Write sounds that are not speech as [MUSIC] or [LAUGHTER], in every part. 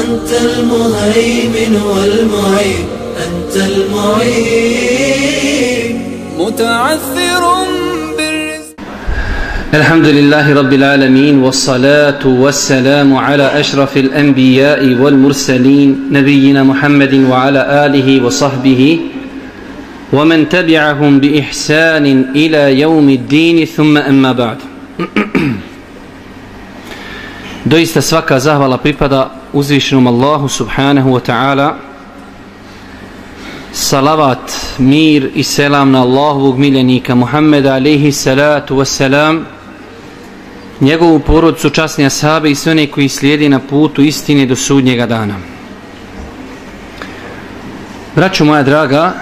أنت المهيمن والمعين أنت المعين. متعثر الحمد لله رب العالمين والصلاة والسلام على أشرف الأنبياء والمرسلين نبينا محمد وعلى آله وصحبه ومن تبعهم بإحسان إلى يوم الدين ثم أما بعد. [CLEARS THROAT] Doista svaka zahvala pripada uzvišenom Allahu subhanahu wa ta'ala Salavat, mir i selam na Allahovog miljenika Muhammeda alaihi salatu wassalam njegovu porodcu, časni ashabe i sve one koji slijedi na putu istine do sudnjega dana. Braćo moja draga,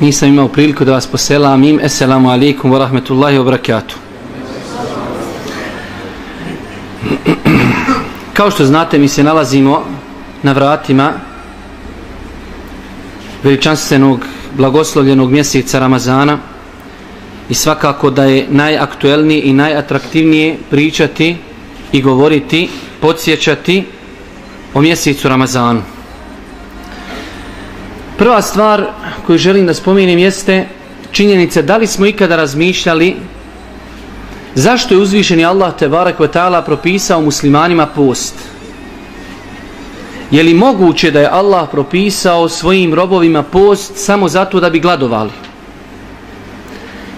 nisam imao priliku da vas poselam im. Esselamu alaikum wa rahmetullahi wa barakatuh. Kao što znate, mi se nalazimo na vratima veličanstvenog blagoslovljenog mjeseca Ramazana i svakako da je najaktuelnije i najatraktivnije pričati i govoriti, podsjećati o mjesecu Ramazanu. Prva stvar koju želim da spomenem jeste činjenica da li smo ikada razmišljali zašto je uzvišeni Allah te barek ta'ala propisao muslimanima post. Je li moguće da je Allah propisao svojim robovima post samo zato da bi gladovali?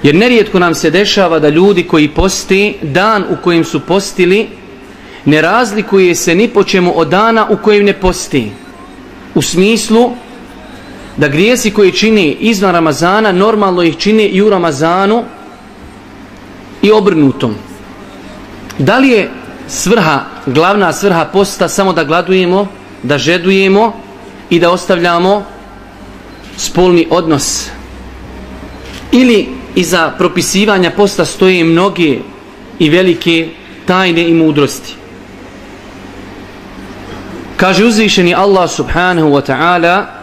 Jer nerijetko nam se dešava da ljudi koji posti, dan u kojem su postili, ne razlikuje se ni po čemu od dana u kojem ne posti. U smislu da grijesi koji čini izvan Ramazana, normalno ih čini i u Ramazanu i obrnutom. Da li je svrha, glavna svrha posta samo da gladujemo, da žedujemo i da ostavljamo spolni odnos? Ili iza propisivanja posta stoje mnoge i velike tajne i mudrosti? Kaže uzvišeni Allah subhanahu wa ta'ala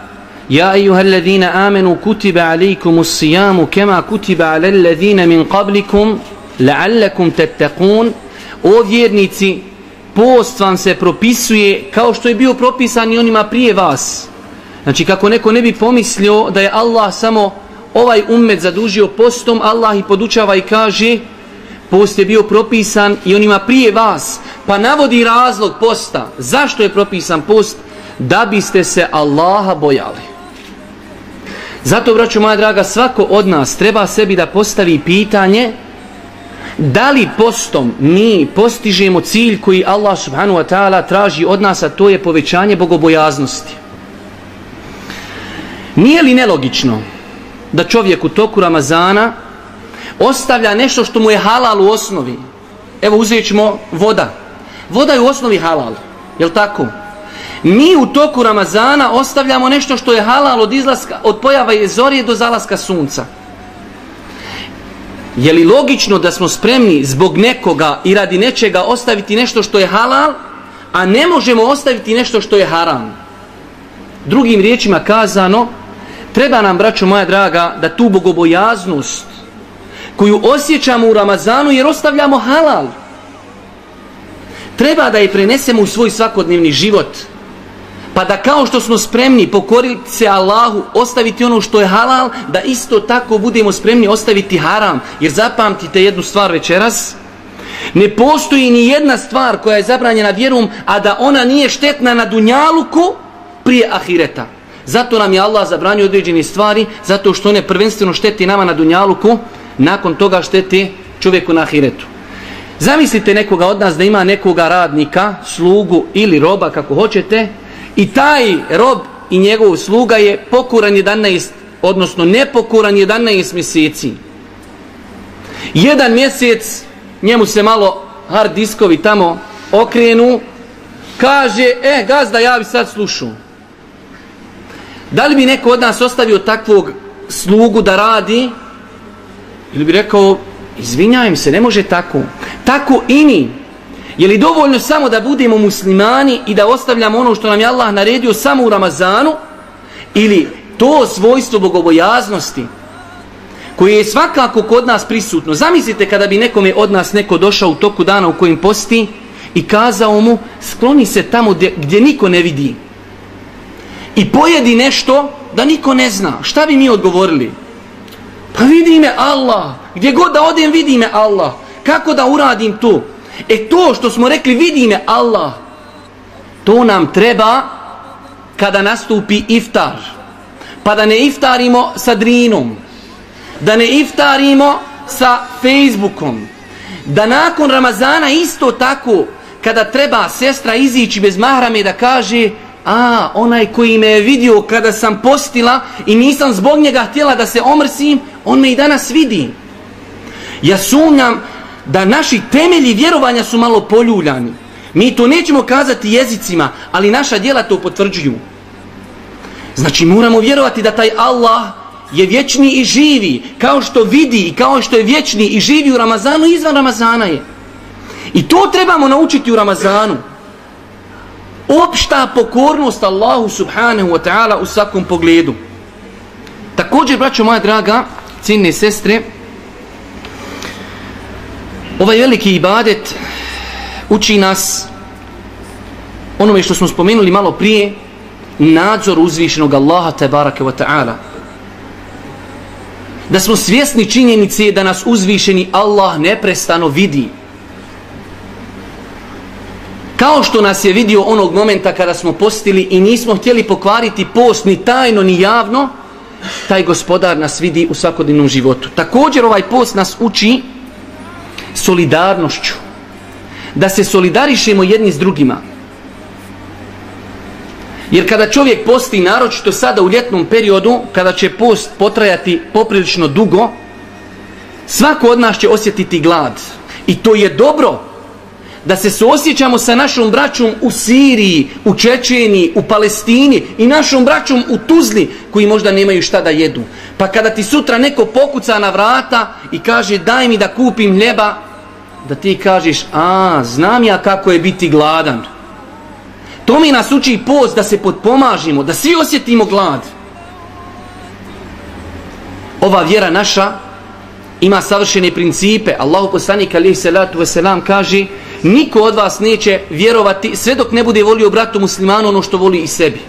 Ja ejuha alladhina amenu kutiba alejkumus sijamu kema kutiba alelladhina min qablikum la'allakum tattaqun. O vjernici post vam se propisuje kao što je bio propisan i onima prije vas. Znači kako neko ne bi pomislio da je Allah samo ovaj ummet zadužio postom Allah i podučava i kaže post je bio propisan i onima prije vas. Pa navodi razlog posta. Zašto je propisan post? Da biste se Allaha bojali. Zato braću moja draga svako od nas treba sebi da postavi pitanje da li postom mi postižemo cilj koji Allah subhanahu wa ta'ala traži od nas, a to je povećanje bogobojaznosti. Nije li nelogično da čovjek u toku Ramazana ostavlja nešto što mu je halal u osnovi? Evo uzet ćemo voda. Voda je u osnovi halal. Je li tako? Mi u toku Ramazana ostavljamo nešto što je halal od izlaska, od pojava je zorije do zalaska sunca. Je li logično da smo spremni zbog nekoga i radi nečega ostaviti nešto što je halal, a ne možemo ostaviti nešto što je haram? Drugim riječima kazano, treba nam, braćo moja draga, da tu bogobojaznost koju osjećamo u Ramazanu jer ostavljamo halal, treba da je prenesemo u svoj svakodnevni život. Pa da kao što smo spremni pokoriti se Allahu, ostaviti ono što je halal, da isto tako budemo spremni ostaviti haram. Jer zapamtite jednu stvar večeras, ne postoji ni jedna stvar koja je zabranjena vjerom, a da ona nije štetna na dunjaluku prije ahireta. Zato nam je Allah zabranio određene stvari, zato što one prvenstveno šteti nama na dunjaluku, nakon toga šteti čovjeku na ahiretu. Zamislite nekoga od nas da ima nekoga radnika, slugu ili roba kako hoćete i taj rob i njegov sluga je pokuran 11, odnosno nepokuran 11 mjeseci. Jedan mjesec njemu se malo hard diskovi tamo okrenu, kaže, e, gazda, ja bi sad slušao. Da li bi neko od nas ostavio takvog slugu da radi ili bi rekao, izvinjajem se, ne može tako. Tako i ni. Je li dovoljno samo da budemo muslimani i da ostavljamo ono što nam je Allah naredio samo u Ramazanu? Ili to svojstvo bogobojaznosti koje je svakako kod nas prisutno. Zamislite kada bi nekome od nas neko došao u toku dana u kojim posti i kazao mu skloni se tamo gdje, gdje niko ne vidi. I pojedi nešto da niko ne zna. Šta bi mi odgovorili? Pa vidi me Allah. Gdje god da odem vidi me Allah. Kako da uradim to? E to što smo rekli vidi me Allah. To nam treba kada nastupi iftar. Pa da ne iftarimo sa drinom. Da ne iftarimo sa Facebookom. Da nakon Ramazana isto tako kada treba sestra izići bez mahrame da kaže a onaj koji me je vidio kada sam postila i nisam zbog njega htjela da se omrsim, on me i danas vidi. Ja sumnjam da naši temelji vjerovanja su malo poljuljani. Mi to nećemo kazati jezicima, ali naša djela to potvrđuju. Znači moramo vjerovati da taj Allah je vječni i živi, kao što vidi i kao što je vječni i živi u Ramazanu, i izvan Ramazana je. I to trebamo naučiti u Ramazanu. Opšta pokornost Allahu subhanahu wa ta'ala u svakom pogledu. Također, braćo moja draga, cijenne sestre, ovaj veliki ibadet uči nas onome što smo spomenuli malo prije, nadzor uzvišenog Allaha tabaraka wa ta'ala. Da smo svjesni činjenice da nas uzvišeni Allah neprestano vidi. Kao što nas je vidio onog momenta kada smo postili i nismo htjeli pokvariti post ni tajno ni javno, taj gospodar nas vidi u svakodnevnom životu. Također ovaj post nas uči solidarnošću. Da se solidarišemo jedni s drugima. Jer kada čovjek posti, naročito sada u ljetnom periodu, kada će post potrajati poprilično dugo, svako od nas će osjetiti glad. I to je dobro da se suosjećamo sa našom braćom u Siriji, u Čečeni, u Palestini i našom braćom u Tuzli koji možda nemaju šta da jedu. Pa kada ti sutra neko pokuca na vrata i kaže daj mi da kupim hljeba, da ti kažeš a znam ja kako je biti gladan. To mi nas uči post da se podpomažimo, da svi osjetimo glad. Ova vjera naša ima savršene principe. Allahu poslanik alejhi salatu wasalam selam kaže niko od vas neće vjerovati sve dok ne bude volio bratu muslimanu ono što voli i sebi.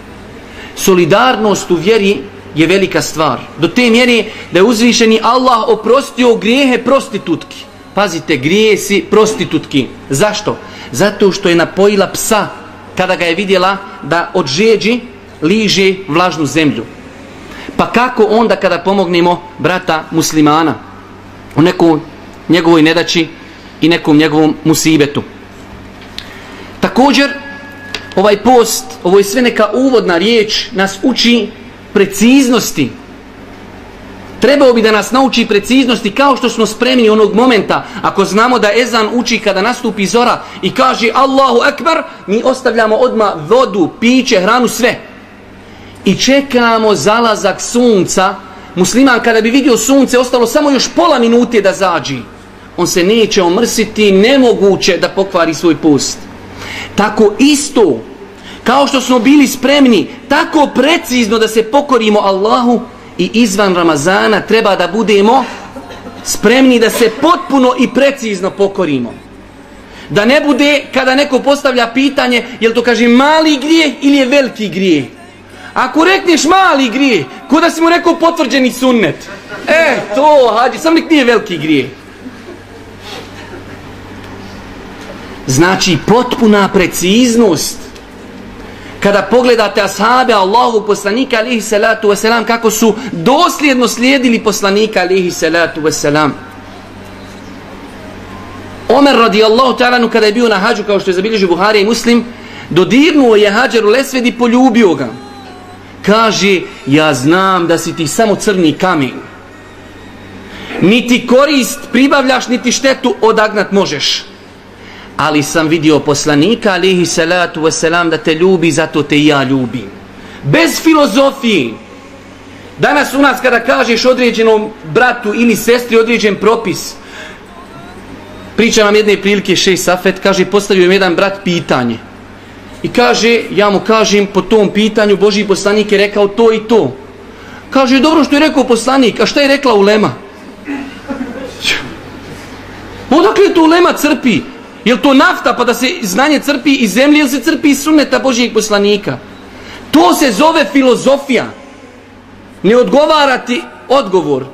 Solidarnost u vjeri je velika stvar. Do te mjere da je uzvišeni Allah oprostio grijehe prostitutki. Pazite, grijesi prostitutki. Zašto? Zato što je napojila psa kada ga je vidjela da od žeđi liže vlažnu zemlju. Pa kako onda kada pomognemo brata muslimana u nekom njegovoj nedaći i nekom njegovom musibetu. Također, ovaj post, ovo je sve neka uvodna riječ, nas uči preciznosti. Trebao bi da nas nauči preciznosti kao što smo spremni onog momenta. Ako znamo da Ezan uči kada nastupi zora i kaže Allahu Ekber, mi ostavljamo odma vodu, piće, hranu, sve. I čekamo zalazak sunca musliman kada bi vidio sunce, ostalo samo još pola minute da zađi, on se neće omrsiti, nemoguće da pokvari svoj post. Tako isto, kao što smo bili spremni, tako precizno da se pokorimo Allahu i izvan Ramazana treba da budemo spremni da se potpuno i precizno pokorimo. Da ne bude kada neko postavlja pitanje, jel to kaže mali grije ili je veliki grije? Ako rekneš mali grije, ko da si mu rekao potvrđeni sunnet? E, to, hađi, sam nek nije veliki grije. Znači, potpuna preciznost. Kada pogledate ashabe Allahu poslanika, alihi salatu wasalam, kako su dosljedno slijedili poslanika, alihi salatu wasalam. Omer radijallahu ta'alanu kada je bio na hađu, kao što je zabilježio Buhari i Muslim, dodirnuo je hađaru lesved i poljubio ga. Kaže ja znam da si ti samo crni kamen. Niti korist pribavljaš niti štetu odagnat možeš ali sam vidio poslanika alihi salatu wasalam da te ljubi zato te ja ljubim bez filozofije danas u nas kada kažeš određenom bratu ili sestri određen propis priča nam jedne prilike šeš safet kaže postavio im jedan brat pitanje I kaže, ja mu kažem po tom pitanju, Boži poslanik je rekao to i to. Kaže, dobro što je rekao poslanik, a šta je rekla ulema? Odakle to ulema crpi? Je to nafta pa da se znanje crpi iz zemlje ili se crpi iz sunneta Božijeg poslanika? To se zove filozofija. Ne odgovarati odgovor.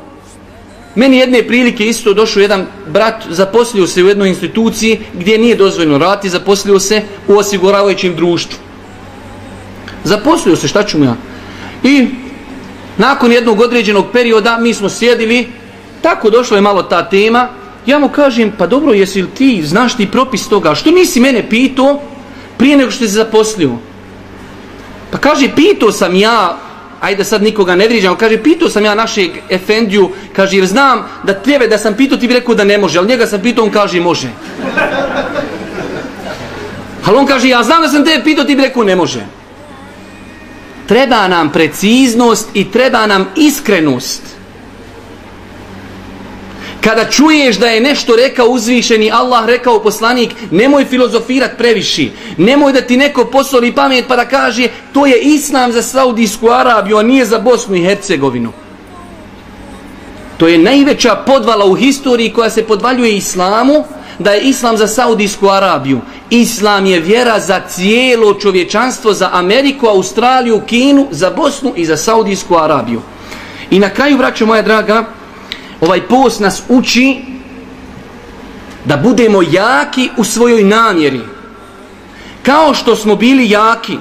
Meni jedne prilike isto došao jedan brat, zaposlio se u jednoj instituciji gdje nije dozvoljno raditi, zaposlio se u osiguravajućem društvu. Zaposlio se, šta ću mu ja? I nakon jednog određenog perioda mi smo sjedili, tako došla je malo ta tema, ja mu kažem, pa dobro, jesi li ti, znaš ti propis toga, što nisi mene pitao prije nego što se zaposlio? Pa kaže, pitao sam ja ajde sad nikoga ne vriđam, kaže, pitao sam ja našeg Efendiju, kaže, jer znam da tebe, da sam pitao, ti bi rekao da ne može, ali njega sam pitao, on kaže, može. Ali on kaže, ja znam da sam tebe pitao, ti bi rekao, ne može. Treba nam preciznost i treba nam iskrenost kada čuješ da je nešto rekao uzvišeni Allah, rekao poslanik, nemoj filozofirat previši, nemoj da ti neko posoli pamet pa da kaže to je islam za Saudijsku Arabiju, a nije za Bosnu i Hercegovinu. To je najveća podvala u historiji koja se podvaljuje islamu, da je islam za Saudijsku Arabiju. Islam je vjera za cijelo čovječanstvo, za Ameriku, Australiju, Kinu, za Bosnu i za Saudijsku Arabiju. I na kraju, braćo moja draga, ovaj post nas uči da budemo jaki u svojoj namjeri. Kao što smo bili jaki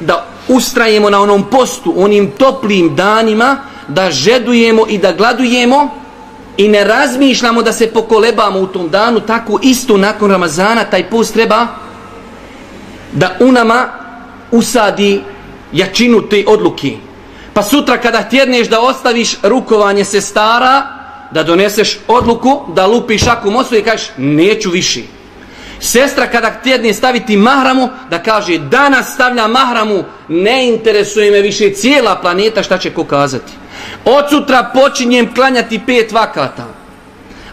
da ustrajemo na onom postu, onim toplim danima, da žedujemo i da gladujemo i ne razmišljamo da se pokolebamo u tom danu, tako isto nakon Ramazana taj post treba da u nama usadi jačinu te odluke. Pa sutra kada tjedneš da ostaviš rukovanje sestara, da doneseš odluku da lupiš šaku mosu i kažeš neću više. Sestra kada tjedne staviti mahramu da kaže danas stavlja mahramu ne interesuje me više cijela planeta šta će ko kazati. Od sutra počinjem klanjati pet vakata.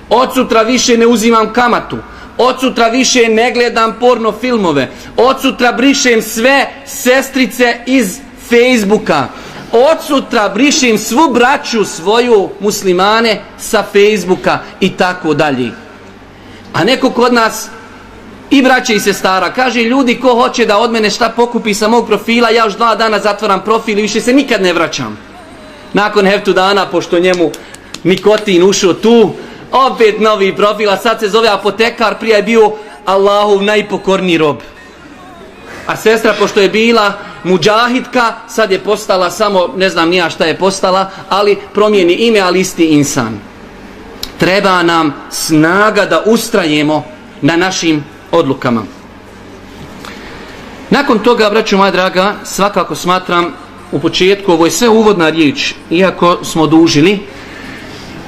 Od sutra više ne uzimam kamatu. Od sutra više ne gledam porno filmove. Od sutra brišem sve sestrice iz Facebooka od sutra brišim svu braću svoju muslimane sa Facebooka i tako dalje. A neko kod nas i braće i sestara kaže ljudi ko hoće da od mene šta pokupi sa mog profila ja još dva dana zatvaram profil i više se nikad ne vraćam. Nakon heftu dana pošto njemu nikotin ušao tu opet novi profil a sad se zove apotekar prije je bio Allahov najpokorniji rob. A sestra pošto je bila muđahidka, sad je postala samo, ne znam nija šta je postala, ali promijeni ime, ali isti insan. Treba nam snaga da ustrajemo na našim odlukama. Nakon toga, braću moja draga, svakako smatram u početku, ovo je sve uvodna riječ, iako smo dužili,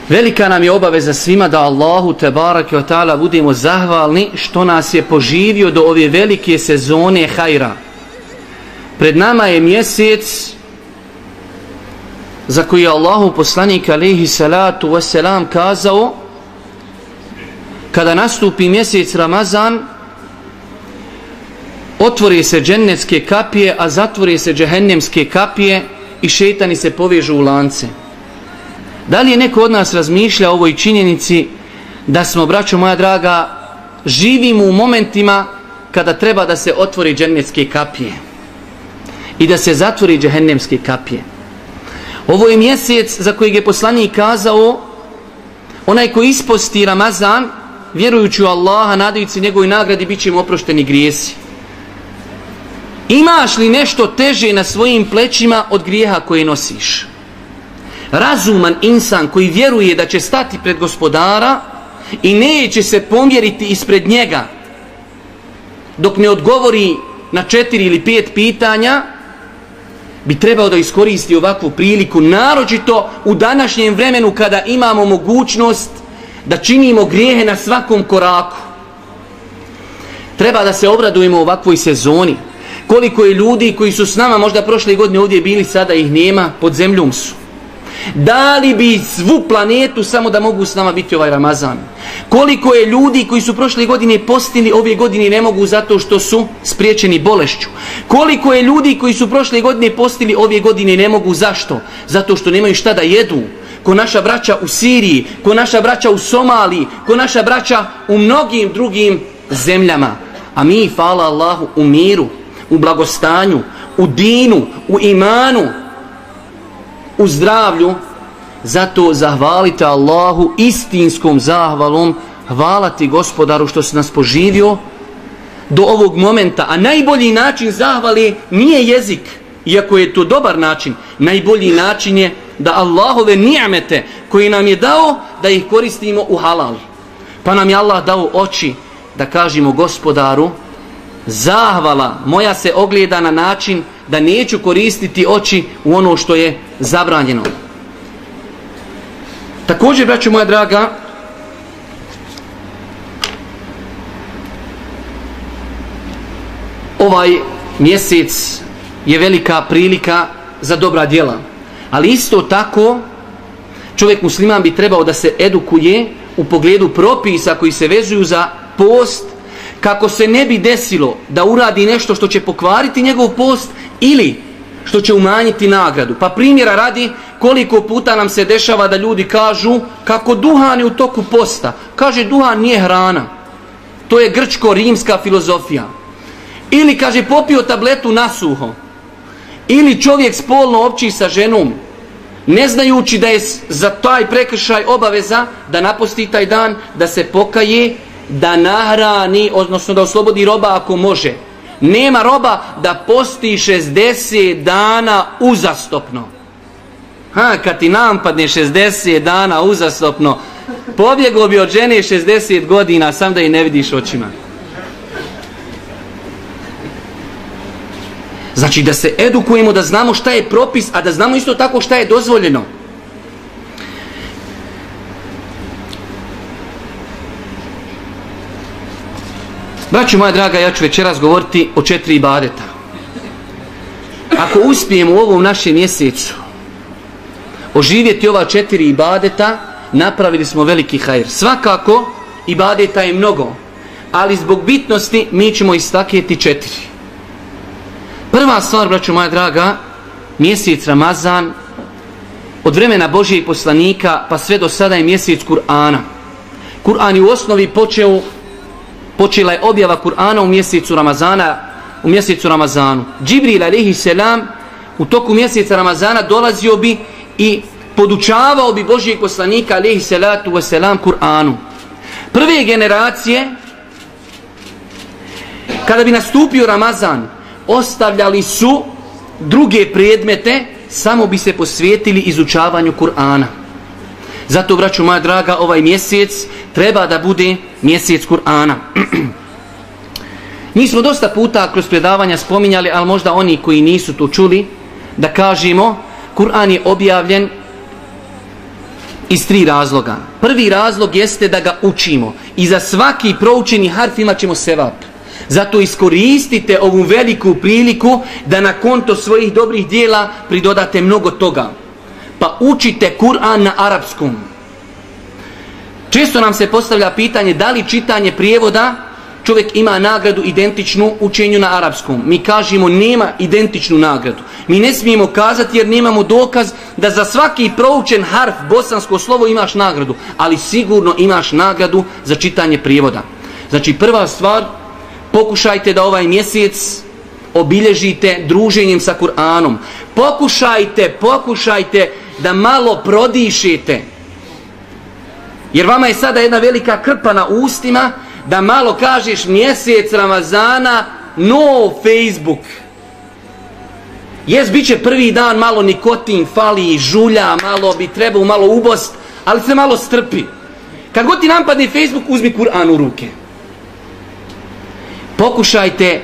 velika nam je obaveza svima da Allahu te barake ta'ala budemo zahvalni što nas je poživio do ove velike sezone hajra. Pred nama je mjesec za koji je Allahu poslanik alaihi salatu wasalam kazao kada nastupi mjesec Ramazan otvore se džennetske kapije a zatvore se džehennemske kapije i šetani se povežu u lance. Da li je neko od nas razmišlja o ovoj činjenici da smo, braćo moja draga živimo u momentima kada treba da se otvori džennetske kapije? I da se zatvori džehennemske kapije Ovo je mjesec za kojeg je poslanik kazao onaj ko isposti Ramazan vjerujući u Allaha, nadajući njegovoj nagradi bit će im oprošteni grijesi. Imaš li nešto teže na svojim plećima od grijeha koje nosiš? Razuman insan koji vjeruje da će stati pred gospodara i neće se pomjeriti ispred njega dok ne odgovori na četiri ili pet pitanja, bi trebao da iskoristi ovakvu priliku, naročito u današnjem vremenu kada imamo mogućnost da činimo grijehe na svakom koraku. Treba da se obradujemo ovakvoj sezoni. Koliko je ljudi koji su s nama možda prošle godine ovdje bili, sada ih nema, pod zemljom su. Dali bi svu planetu samo da mogu s nama biti ovaj Ramazan. Koliko je ljudi koji su prošle godine postili, ove godine ne mogu zato što su spriječeni bolešću. Koliko je ljudi koji su prošle godine postili, ove godine ne mogu zašto? Zato što nemaju šta da jedu. Ko naša braća u Siriji, ko naša braća u Somaliji, ko naša braća u mnogim drugim zemljama. A mi, hvala Allahu, u miru, u blagostanju, u dinu, u imanu, u zdravlju, zato zahvalite Allahu istinskom zahvalom, hvala ti gospodaru što se nas poživio do ovog momenta. A najbolji način zahvali nije jezik, iako je to dobar način, najbolji način je da Allahove nijamete koji nam je dao, da ih koristimo u halal. Pa nam je Allah dao oči da kažemo gospodaru, zahvala moja se ogleda na način da neću koristiti oči u ono što je zabranjeno. Također, braću moja draga, ovaj mjesec je velika prilika za dobra djela. Ali isto tako, čovjek musliman bi trebao da se edukuje u pogledu propisa koji se vezuju za post, kako se ne bi desilo da uradi nešto što će pokvariti njegov post ili što će umanjiti nagradu. Pa primjera radi koliko puta nam se dešava da ljudi kažu kako duhan je u toku posta. Kaže duhan nije hrana. To je grčko-rimska filozofija. Ili kaže popio tabletu nasuho. Ili čovjek spolno opći sa ženom. Ne znajući da je za taj prekršaj obaveza da naposti taj dan, da se pokaje, da nahrani, odnosno da oslobodi roba ako može. Nema roba da posti 60 dana uzastopno. Ha, kad ti nam padne 60 dana uzastopno, pobjeglo bi od žene 60 godina, sam da i ne vidiš očima. Znači da se edukujemo, da znamo šta je propis, a da znamo isto tako šta je dozvoljeno. Braću moja draga, ja ću večeras govoriti o četiri ibadeta. Ako uspijemo u ovom našem mjesecu oživjeti ova četiri ibadeta, napravili smo veliki hajr. Svakako, ibadeta je mnogo, ali zbog bitnosti mi ćemo istakjeti četiri. Prva stvar, braću moja draga, mjesec Ramazan, od vremena Božije poslanika pa sve do sada je mjesec Kur'ana. Kur'an je u osnovi počeo počela je objava Kur'ana u mjesecu Ramazana, u mjesecu Ramazanu. Džibril alejhi selam u toku mjeseca Ramazana dolazio bi i podučavao bi Božijeg poslanika alejhi salatu ve selam Kur'anu. Prve generacije kada bi nastupio Ramazan, ostavljali su druge predmete, samo bi se posvetili izučavanju Kur'ana. Zato, braću moja draga, ovaj mjesec treba da bude mjesec Kur'ana. [CLEARS THROAT] Mi smo dosta puta kroz predavanja spominjali, ali možda oni koji nisu to čuli, da kažemo, Kur'an je objavljen iz tri razloga. Prvi razlog jeste da ga učimo i za svaki proučeni harf imat ćemo sevap. Zato iskoristite ovu veliku priliku da na konto svojih dobrih dijela pridodate mnogo toga pa učite Kur'an na arapskom. Često nam se postavlja pitanje da li čitanje prijevoda čovjek ima nagradu identičnu učenju na arapskom. Mi kažemo nema identičnu nagradu. Mi ne smijemo kazati jer nemamo dokaz da za svaki proučen harf bosansko slovo imaš nagradu, ali sigurno imaš nagradu za čitanje prijevoda. Znači prva stvar, pokušajte da ovaj mjesec obilježite druženjem sa Kur'anom. Pokušajte, pokušajte da malo prodišete. Jer vama je sada jedna velika krpa na ustima da malo kažeš mjesec Ramazana, no Facebook. Jes, bit će prvi dan malo nikotin, fali, žulja, malo bi trebao malo ubost, ali se malo strpi. Kad god ti nampadne Facebook, uzmi Kur'an u ruke. Pokušajte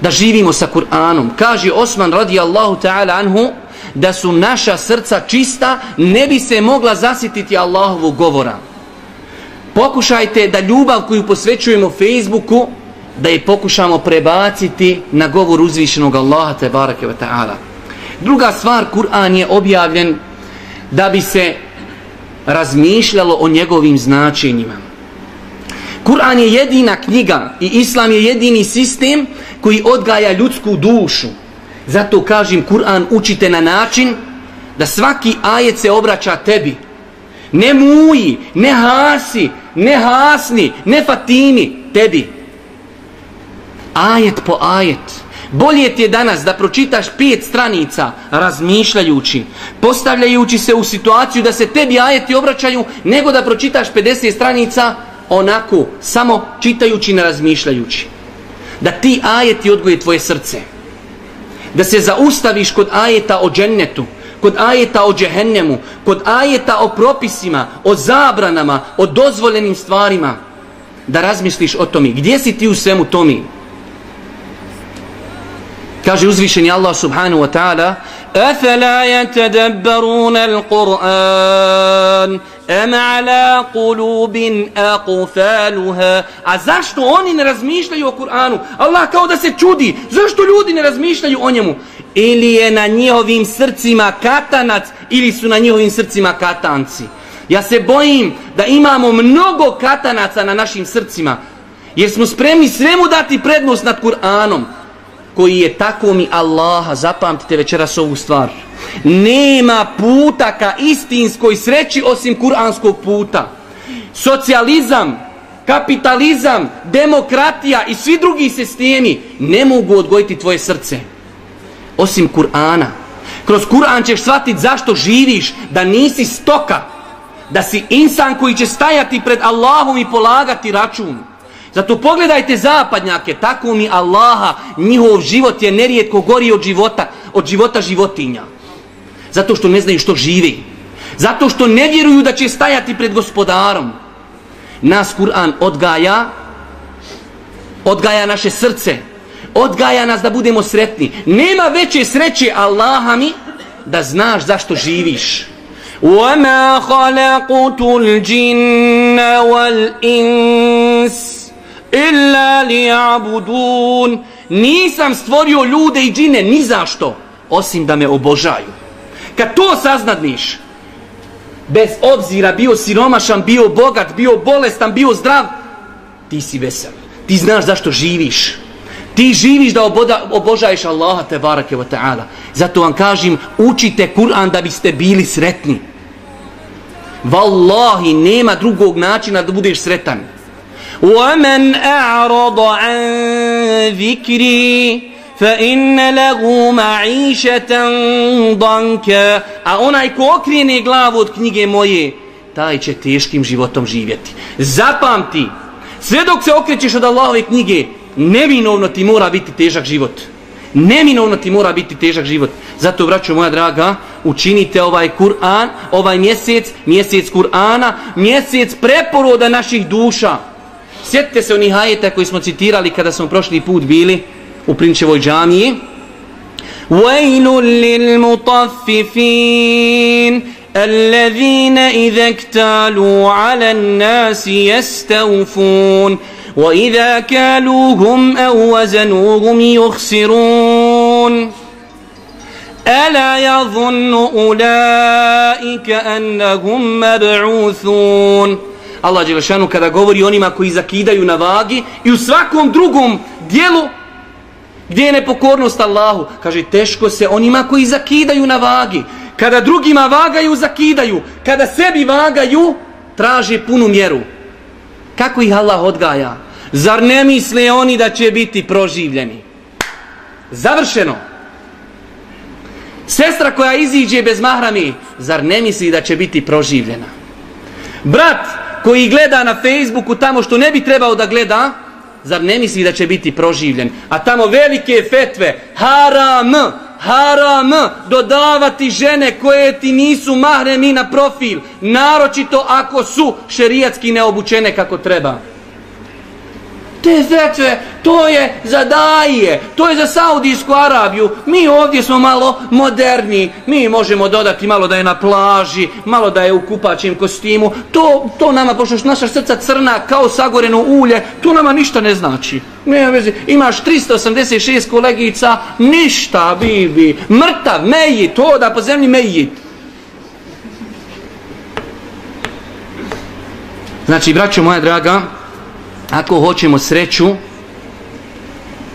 da živimo sa Kur'anom. Kaže Osman radijallahu ta'ala anhu da su naša srca čista, ne bi se mogla zasititi Allahovog govora. Pokušajte da ljubav koju posvećujemo Facebooku, da je pokušamo prebaciti na govor uzvišenog Allaha te barake wa ta'ala. Druga stvar, Kur'an je objavljen da bi se razmišljalo o njegovim značenjima. Kur'an je jedina knjiga i Islam je jedini sistem koji odgaja ljudsku dušu. Zato kažem, Kur'an učite na način da svaki ajet se obraća tebi. Ne muji, ne hasi, ne hasni, ne fatimi, tebi. Ajet po ajet. Bolje ti je danas da pročitaš pet stranica razmišljajući, postavljajući se u situaciju da se tebi ajeti obraćaju, nego da pročitaš 50 stranica onako, samo čitajući, ne razmišljajući. Da ti ajeti odgoje tvoje srce da se zaustaviš kod ajeta o džennetu, kod ajeta o džehennemu, kod ajeta o propisima, o zabranama, o dozvoljenim stvarima, da razmisliš o tome. Gdje si ti u svemu tomi? Kaže uzvišeni Allah subhanahu wa ta'ala, أَفَلَا يَتَدَبَّرُونَ الْقُرْآنِ Ema ala kulubin akufaluha. A zašto oni ne razmišljaju o Kur'anu? Allah kao da se čudi. Zašto ljudi ne razmišljaju o njemu? Ili je na njihovim srcima katanac, ili su na njihovim srcima katanci. Ja se bojim da imamo mnogo katanaca na našim srcima. Jer smo spremni svemu dati prednost nad Kur'anom. Koji je tako mi Allaha. Zapamtite večeras ovu stvar. Stvar nema puta ka istinskoj sreći osim kuranskog puta. Socijalizam, kapitalizam, demokratija i svi drugi sistemi ne mogu odgojiti tvoje srce. Osim Kur'ana. Kroz Kur'an ćeš shvatiti zašto živiš, da nisi stoka, da si insan koji će stajati pred Allahom i polagati račun. Zato pogledajte zapadnjake, tako mi Allaha, njihov život je nerijetko gori od života, od života životinja. Zato što ne znaju što živi. Zato što ne vjeruju da će stajati pred gospodarom. Nas Kur'an odgaja, odgaja naše srce, odgaja nas da budemo sretni. Nema veće sreće Allaha mi da znaš zašto živiš. وَمَا خَلَقُتُ الْجِنَّ وَالْإِنسِ illa liya'budun nisam stvorio ljude i džine ni zašto osim da me obožaju kad to saznadniš bez obzira bio siromašan bio bogat bio bolestan bio zdrav ti si vesel ti znaš zašto živiš ti živiš da oboda, obožaješ Allaha te barake wa ta'ala zato vam kažem učite Kur'an da biste bili sretni Wallahi nema drugog načina da budeš sretan ومن أعرض عن ذكري فإن له معيشة ضنكا a onaj ko okrene glavu od knjige moje taj će teškim životom živjeti zapamti sve dok se okrećeš od Allahove knjige neminovno ti mora biti težak život neminovno ti mora biti težak život zato vraću moja draga učinite ovaj Kur'an ovaj mjesec mjesec Kur'ana mjesec preporoda naših duša Sjetite se onih ajeta koji smo citirali kada smo prošli put bili u Prinčevoj džamiji. وَيْلٌ لِلْمُطَفِّفِينَ الَّذِينَ إِذَا اكْتَالُوا عَلَى النَّاسِ يَسْتَوْفُونَ وَإِذَا كَالُوهُمْ أَوْ وَزَنُوهُمْ يُخْسِرُونَ Ela yadhunnu ulaika annahum mab'uthun. Allah Đelešanu kada govori onima koji zakidaju na vagi i u svakom drugom dijelu gdje je nepokornost Allahu, kaže teško se onima koji zakidaju na vagi. Kada drugima vagaju, zakidaju. Kada sebi vagaju, traže punu mjeru. Kako ih Allah odgaja? Zar ne misle oni da će biti proživljeni? Završeno. Sestra koja iziđe bez mahrami, zar ne misli da će biti proživljena? Brat koji gleda na Facebooku tamo što ne bi trebao da gleda, zar ne misli da će biti proživljen? A tamo velike fetve, haram, haram, dodavati žene koje ti nisu mahremi na profil, naročito ako su šerijatski neobučene kako treba. Te fetve, to je za daje, to je za Saudijsku Arabiju. Mi ovdje smo malo moderni, mi možemo dodati malo da je na plaži, malo da je u kupaćem kostimu. To, to nama, pošto naša srca crna kao sagoreno ulje, to nama ništa ne znači. Ne, vezi, imaš 386 kolegica, ništa, bibi, mrtav, meji, to da po zemlji meji. Znači, braćo moja draga, ako hoćemo sreću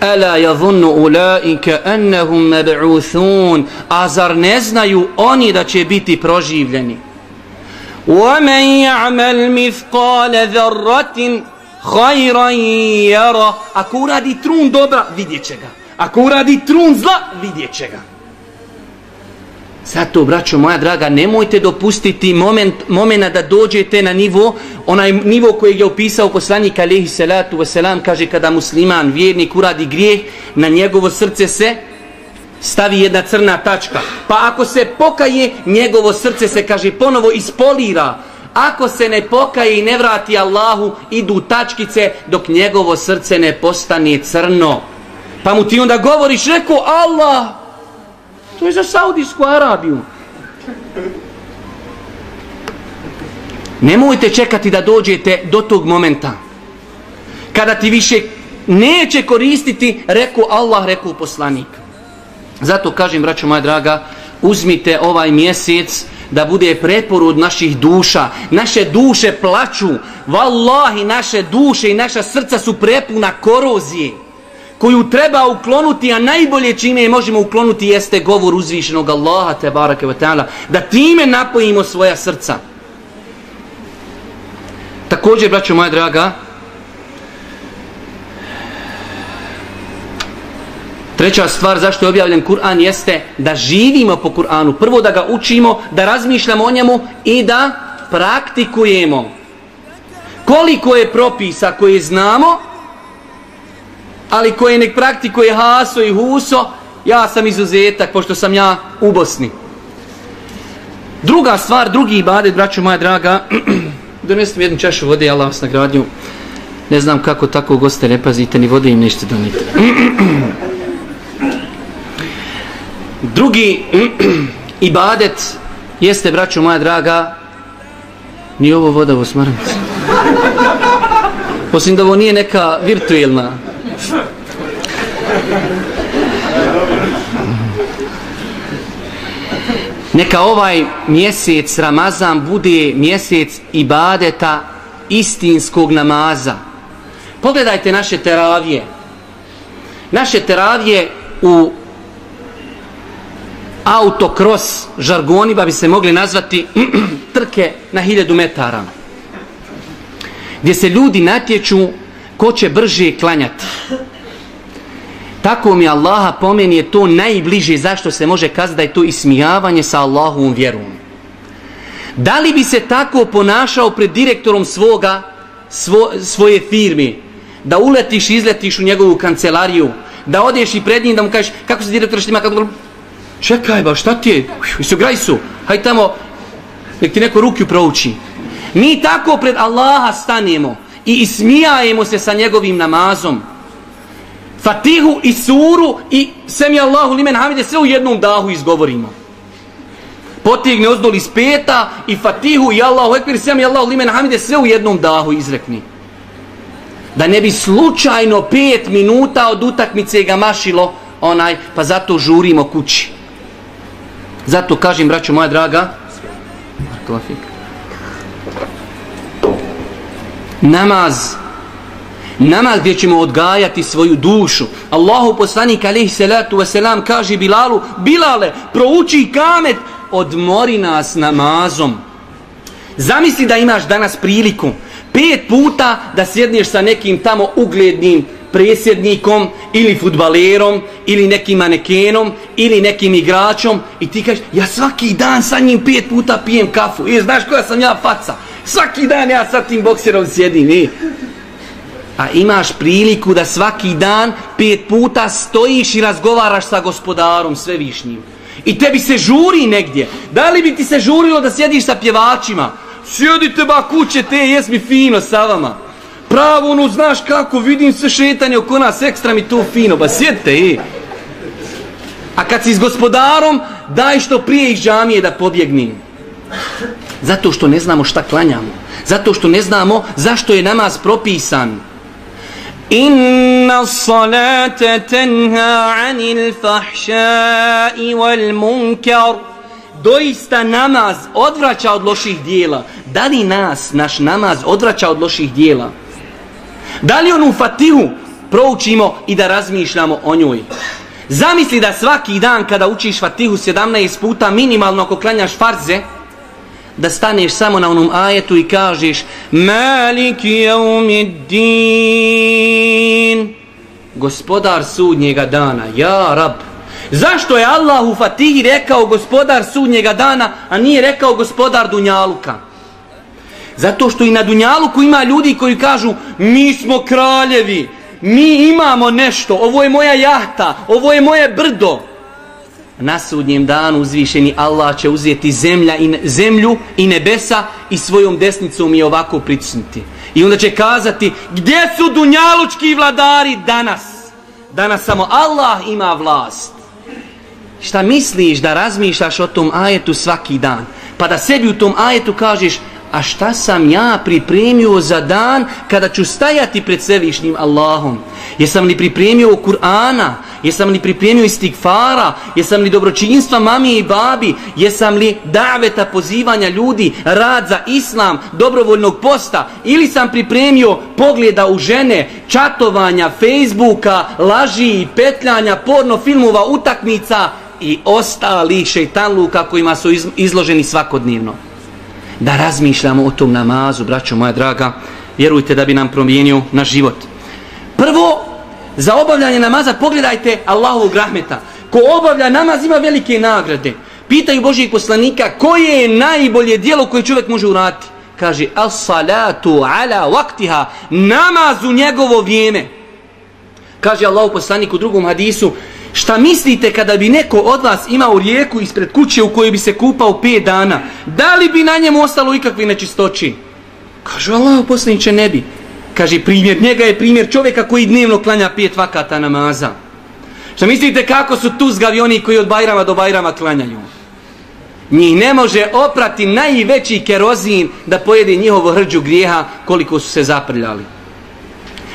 Ala yadhunnu ulaika annahum mab'uthun azar ne znaju oni da će biti proživljeni? Wa man ya'mal mithqala dharratin khayran yara Ako uradi trun dobra vidjet ga. Ako uradi trun zla vidjet ga. Zato, braćo moja draga, nemojte dopustiti moment, momena da dođete na nivo, onaj nivo koji je opisao poslanik alaihi salatu wasalam, kaže kada musliman, vjernik, uradi grijeh, na njegovo srce se stavi jedna crna tačka. Pa ako se pokaje, njegovo srce se, kaže, ponovo ispolira. Ako se ne pokaje i ne vrati Allahu, idu tačkice dok njegovo srce ne postane crno. Pa mu ti onda govoriš, rekao Allah, To je za Saudijsku Arabiju. Nemojte čekati da dođete do tog momenta. Kada ti više neće koristiti, reku Allah, reku poslanik. Zato kažem, braćo moja draga, uzmite ovaj mjesec da bude preporud naših duša. Naše duše plaću. Wallahi, naše duše i naša srca su prepuna korozije koju treba uklonuti, a najbolje čime je možemo uklonuti jeste govor uzvišenog Allaha te barake wa ta'ala, da time napojimo svoja srca. Također, braćo moja draga, treća stvar zašto je objavljen Kur'an jeste da živimo po Kur'anu. Prvo da ga učimo, da razmišljamo o njemu i da praktikujemo. Koliko je propisa koje znamo, ali koje nek praktikuje Haso i Huso, ja sam izuzetak, pošto sam ja u Bosni. Druga stvar, drugi ibadet, braćo moja draga, [CLEARS THROAT] donesite jednu čašu vode, Allah vas nagradnju. Ne znam kako tako goste ne pazite, ni vode im nešte doniti. [CLEARS THROAT] drugi [CLEARS THROAT] ibadet jeste, braćo moja draga, ni ovo voda u smarnici. Osim da ovo nije neka virtuelna Neka ovaj mjesec Ramazan bude mjesec ibadeta istinskog namaza. Pogledajte naše teravije. Naše teravije u autokros žargoniba bi se mogli nazvati [CLEARS THROAT] trke na hiljadu metara. Gdje se ljudi natječu ko će brže klanjati. Tako mi Allaha pomeni je to najbliže zašto se može kazati da je to ismijavanje sa Allahovom vjerom. Da li bi se tako ponašao pred direktorom svoga, svo, svoje firme, da uletiš i izletiš u njegovu kancelariju, da odeš i pred njim da mu kažeš kako se direktor štima, kako... Čekaj ba, šta ti je? Isu graj hajde tamo, nek ti neko ruku prouči. Mi tako pred Allaha stanemo i ismijajemo se sa njegovim namazom. Fatihu i suru i semi Allahu limen hamide sve u jednom dahu izgovorimo. Potigne ozdol iz peta i Fatihu i Allahu ekber semi Allahu limen hamide sve u jednom dahu izrekni. Da ne bi slučajno pet minuta od utakmice ga mašilo onaj, pa zato žurimo kući. Zato kažem, braćo moja draga, namaz, namaz gdje ćemo odgajati svoju dušu. Allahu poslanik alaihi salatu wasalam kaže Bilalu, Bilale, prouči kamet, odmori nas namazom. Zamisli da imaš danas priliku pet puta da sjedneš sa nekim tamo uglednim presjednikom ili futbalerom ili nekim manekenom ili nekim igračom i ti kažeš ja svaki dan sa njim pet puta pijem kafu i znaš koja sam ja faca svaki dan ja sa tim bokserom sjedim i a imaš priliku da svaki dan pet puta stojiš i razgovaraš sa gospodarom svevišnjim i tebi se žuri negdje da li bi ti se žurilo da sjediš sa pjevačima sjedite ba kuće te jes mi fino sa vama Pravo, ono, znaš kako, vidim se šetanje oko nas, ekstra mi to fino, ba sjedite, i. A kad si s gospodarom, daj što prije iz džamije da pobjegnim. Zato što ne znamo šta klanjamo. Zato što ne znamo zašto je namaz propisan. Inna salata tenha anil fahšai wal munkar. Doista namaz odvraća od loših dijela. Da li nas, naš namaz, odvraća od loših dijela? Da li onu fatihu proučimo i da razmišljamo o njoj? Zamisli da svaki dan kada učiš fatihu 17 puta minimalno ako klanjaš farze, da staneš samo na onom ajetu i kažeš Malik jeumiddin Gospodar sudnjega dana, ja rab. Zašto je Allah u Fatihi rekao gospodar sudnjega dana, a nije rekao gospodar Dunjaluka? Zato što i na Dunjaluku ima ljudi koji kažu mi smo kraljevi, mi imamo nešto, ovo je moja jahta, ovo je moje brdo. Na sudnjem danu uzvišeni Allah će uzeti zemlja i, zemlju i nebesa i svojom desnicom i ovako pritisnuti. I onda će kazati gdje su dunjalučki vladari danas? Danas samo Allah ima vlast. Šta misliš da razmišljaš o tom ajetu svaki dan? Pa da sebi u tom ajetu kažeš a šta sam ja pripremio za dan kada ću stajati pred svevišnjim Allahom? Jesam li pripremio Kur'ana? Jesam li pripremio istigfara? Jesam li dobročinstva mami i babi? Jesam li daveta pozivanja ljudi, rad za islam, dobrovoljnog posta? Ili sam pripremio pogleda u žene, čatovanja, Facebooka, laži, i petljanja, porno filmova, utakmica i ostali šeitanluka kojima su izloženi svakodnevno? da razmišljamo o tom namazu, braćo moja draga, vjerujte da bi nam promijenio na život. Za obavljanje namaza pogledajte Allahovog rahmeta. Ko obavlja namaz ima velike nagrade. Pitaju Božijeg poslanika koje je najbolje dijelo koje čovjek može uraditi. Kaže, as salatu ala waktiha, namaz u njegovo vrijeme. Kaže Allahov poslanik u drugom hadisu, Šta mislite kada bi neko od vas imao rijeku ispred kuće u kojoj bi se kupao 5 dana? Da li bi na njemu ostalo ikakvi nečistoći? Kažu Allah, poslaniće ne bi. Kaže, primjer njega je primjer čovjeka koji dnevno klanja pet vakata namaza. Šta mislite kako su tuzgavi oni koji od Bajrama do Bajrama klanjaju? Njih ne može oprati najveći kerozin da pojede njihovo hrđu grijeha koliko su se zaprljali.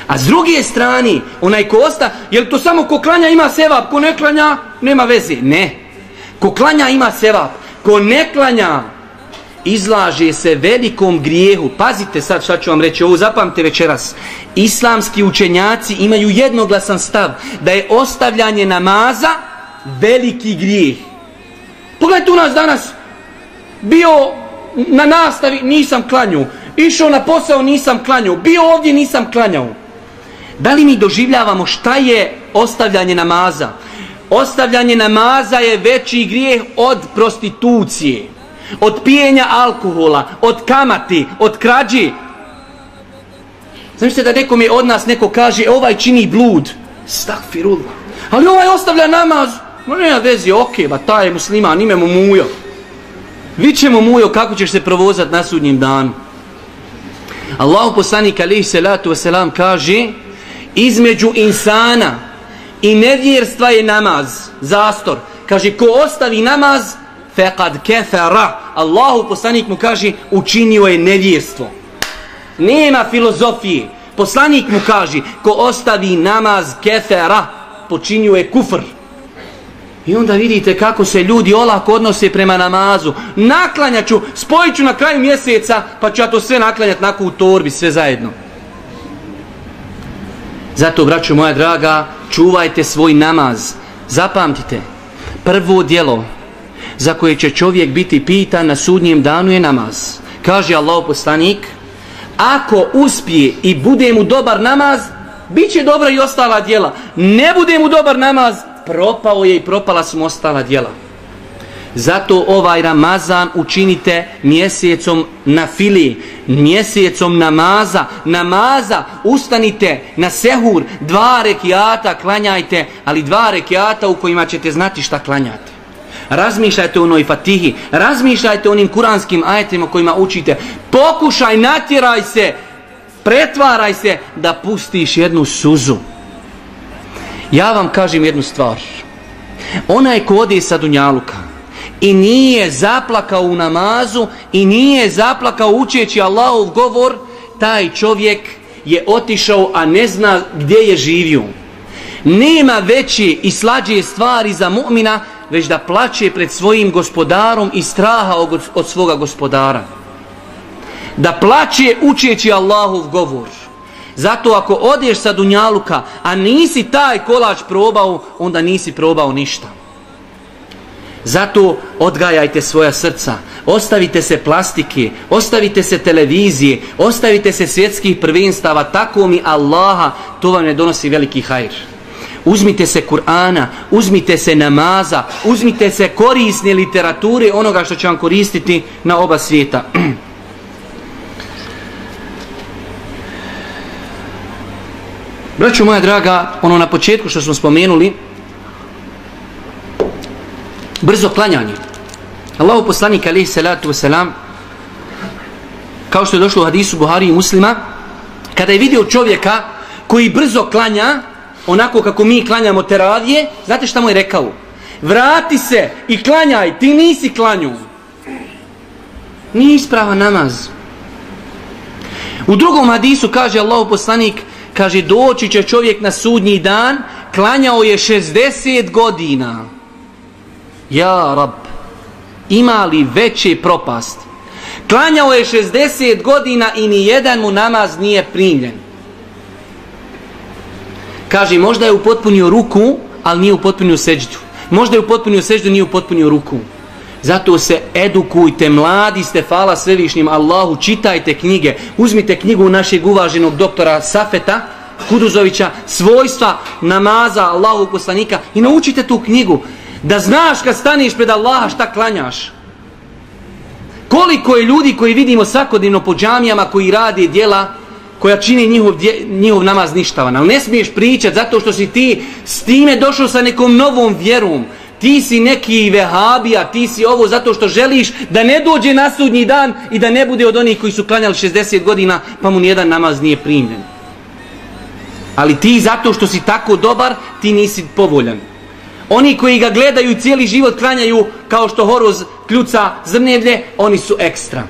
A s druge strane, onaj ko osta, je to samo ko klanja ima sevap, ko ne klanja, nema veze. Ne. Ko klanja ima sevap, ko ne klanja, izlaže se velikom grijehu. Pazite sad šta ću vam reći, ovo zapamte večeras. Islamski učenjaci imaju jednoglasan stav da je ostavljanje namaza veliki grijeh. Pogledajte u nas danas, bio na nastavi, nisam klanju. Išao na posao, nisam klanju. Bio ovdje, nisam klanjao. Da li mi doživljavamo šta je ostavljanje namaza? Ostavljanje namaza je veći grijeh od prostitucije, od pijenja alkohola, od kamati, od krađi. Znači da nekom je od nas neko kaže ovaj čini blud. Stakfirullah. Ali ovaj ostavlja namaz. No nema vezi, ok, ba taj je musliman, ime mu mujo. Vi ćemo mujo kako ćeš se provozat na sudnjim danu. Allahu poslanik alaihi salatu wasalam kaže između insana i nevjerstva je namaz, zastor. Kaže, ko ostavi namaz, fekad kefera. Allahu poslanik mu kaže, učinio je nevjerstvo. Nema filozofije. Poslanik mu kaže, ko ostavi namaz kefera, počinio je kufr. I onda vidite kako se ljudi olako odnose prema namazu. Naklanjaću, spojit ću na kraju mjeseca, pa ću ja to sve naklanjati nakon u torbi, sve zajedno. Zato, braću moja draga, čuvajte svoj namaz. Zapamtite, prvo dijelo za koje će čovjek biti pitan na sudnjem danu je namaz. Kaže Allah poslanik, ako uspije i bude mu dobar namaz, bit će dobra i ostala djela. Ne bude mu dobar namaz, propao je i propala su mu ostala djela. Zato ovaj Ramazan učinite mjesecom na fili, mjesecom namaza, namaza, ustanite na sehur, dva rekiata klanjajte, ali dva rekiata u kojima ćete znati šta klanjate. Razmišljajte o onoj fatihi, razmišljajte o onim kuranskim ajetima kojima učite. Pokušaj, natjeraj se, pretvaraj se da pustiš jednu suzu. Ja vam kažem jednu stvar. Onaj ko ode sa Dunjaluka i nije zaplakao u namazu i nije zaplakao učeći Allahov govor, taj čovjek je otišao, a ne zna gdje je živio. Nema veće i slađe stvari za mu'mina, već da plaće pred svojim gospodarom i straha od svoga gospodara. Da plaće učeći Allahov govor. Zato ako odeš sa Dunjaluka, a nisi taj kolač probao, onda nisi probao ništa. Zato odgajajte svoja srca, ostavite se plastike, ostavite se televizije, ostavite se svjetskih prvenstava, tako mi Allaha, to vam ne donosi veliki hajr. Uzmite se Kur'ana, uzmite se namaza, uzmite se korisne literature, onoga što će vam koristiti na oba svijeta. [CLEARS THROAT] Braćo moja draga, ono na početku što smo spomenuli, brzo klanjanje. Allahu poslanik alaihi salatu wasalam, kao što je došlo u hadisu Buhari i muslima, kada je vidio čovjeka koji brzo klanja, onako kako mi klanjamo teravije, znate šta mu je rekao? Vrati se i klanjaj, ti nisi klanju. Nije isprava namaz. U drugom hadisu kaže Allahu poslanik, kaže doći će čovjek na sudnji dan, klanjao je 60 godina. Ja rab, ima li veće propast? Klanjao je 60 godina i ni jedan mu namaz nije primljen. Kaže, možda je upotpunio ruku, ali nije upotpunio seđdu. Možda je upotpunio seđdu, nije upotpunio ruku. Zato se edukujte, mladi ste, hvala svevišnjim Allahu, čitajte knjige, uzmite knjigu našeg uvaženog doktora Safeta, Kuduzovića, svojstva namaza Allahu poslanika i naučite tu knjigu, da znaš kad staniš pred Allaha šta klanjaš. Koliko je ljudi koji vidimo svakodnevno po džamijama koji radi djela koja čini njihov, dje, njihov namaz ništavan. Ali ne smiješ pričati zato što si ti s time došao sa nekom novom vjerom ti si neki vehabija, ti si ovo zato što želiš da ne dođe na sudnji dan i da ne bude od onih koji su klanjali 60 godina pa mu nijedan namaz nije primljen. Ali ti zato što si tako dobar, ti nisi povoljan. Oni koji ga gledaju i cijeli život klanjaju kao što horoz kljuca zrnevlje, oni su ekstra.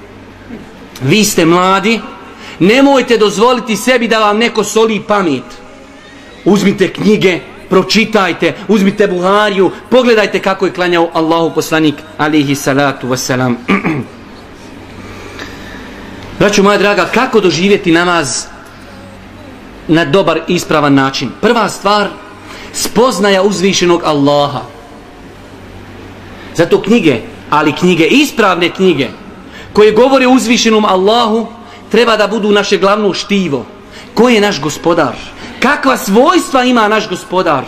Vi ste mladi, nemojte dozvoliti sebi da vam neko soli pamet. Uzmite knjige, pročitajte, uzmite Buhariju, pogledajte kako je klanjao Allahu poslanik, alihi salatu wasalam. [CLEARS THROAT] Braću moja draga, kako doživjeti namaz na dobar ispravan način? Prva stvar, spoznaja uzvišenog Allaha. Zato knjige, ali knjige, ispravne knjige, koje govore o uzvišenom Allahu, treba da budu naše glavno štivo. Ko je naš gospodar? kakva svojstva ima naš gospodar.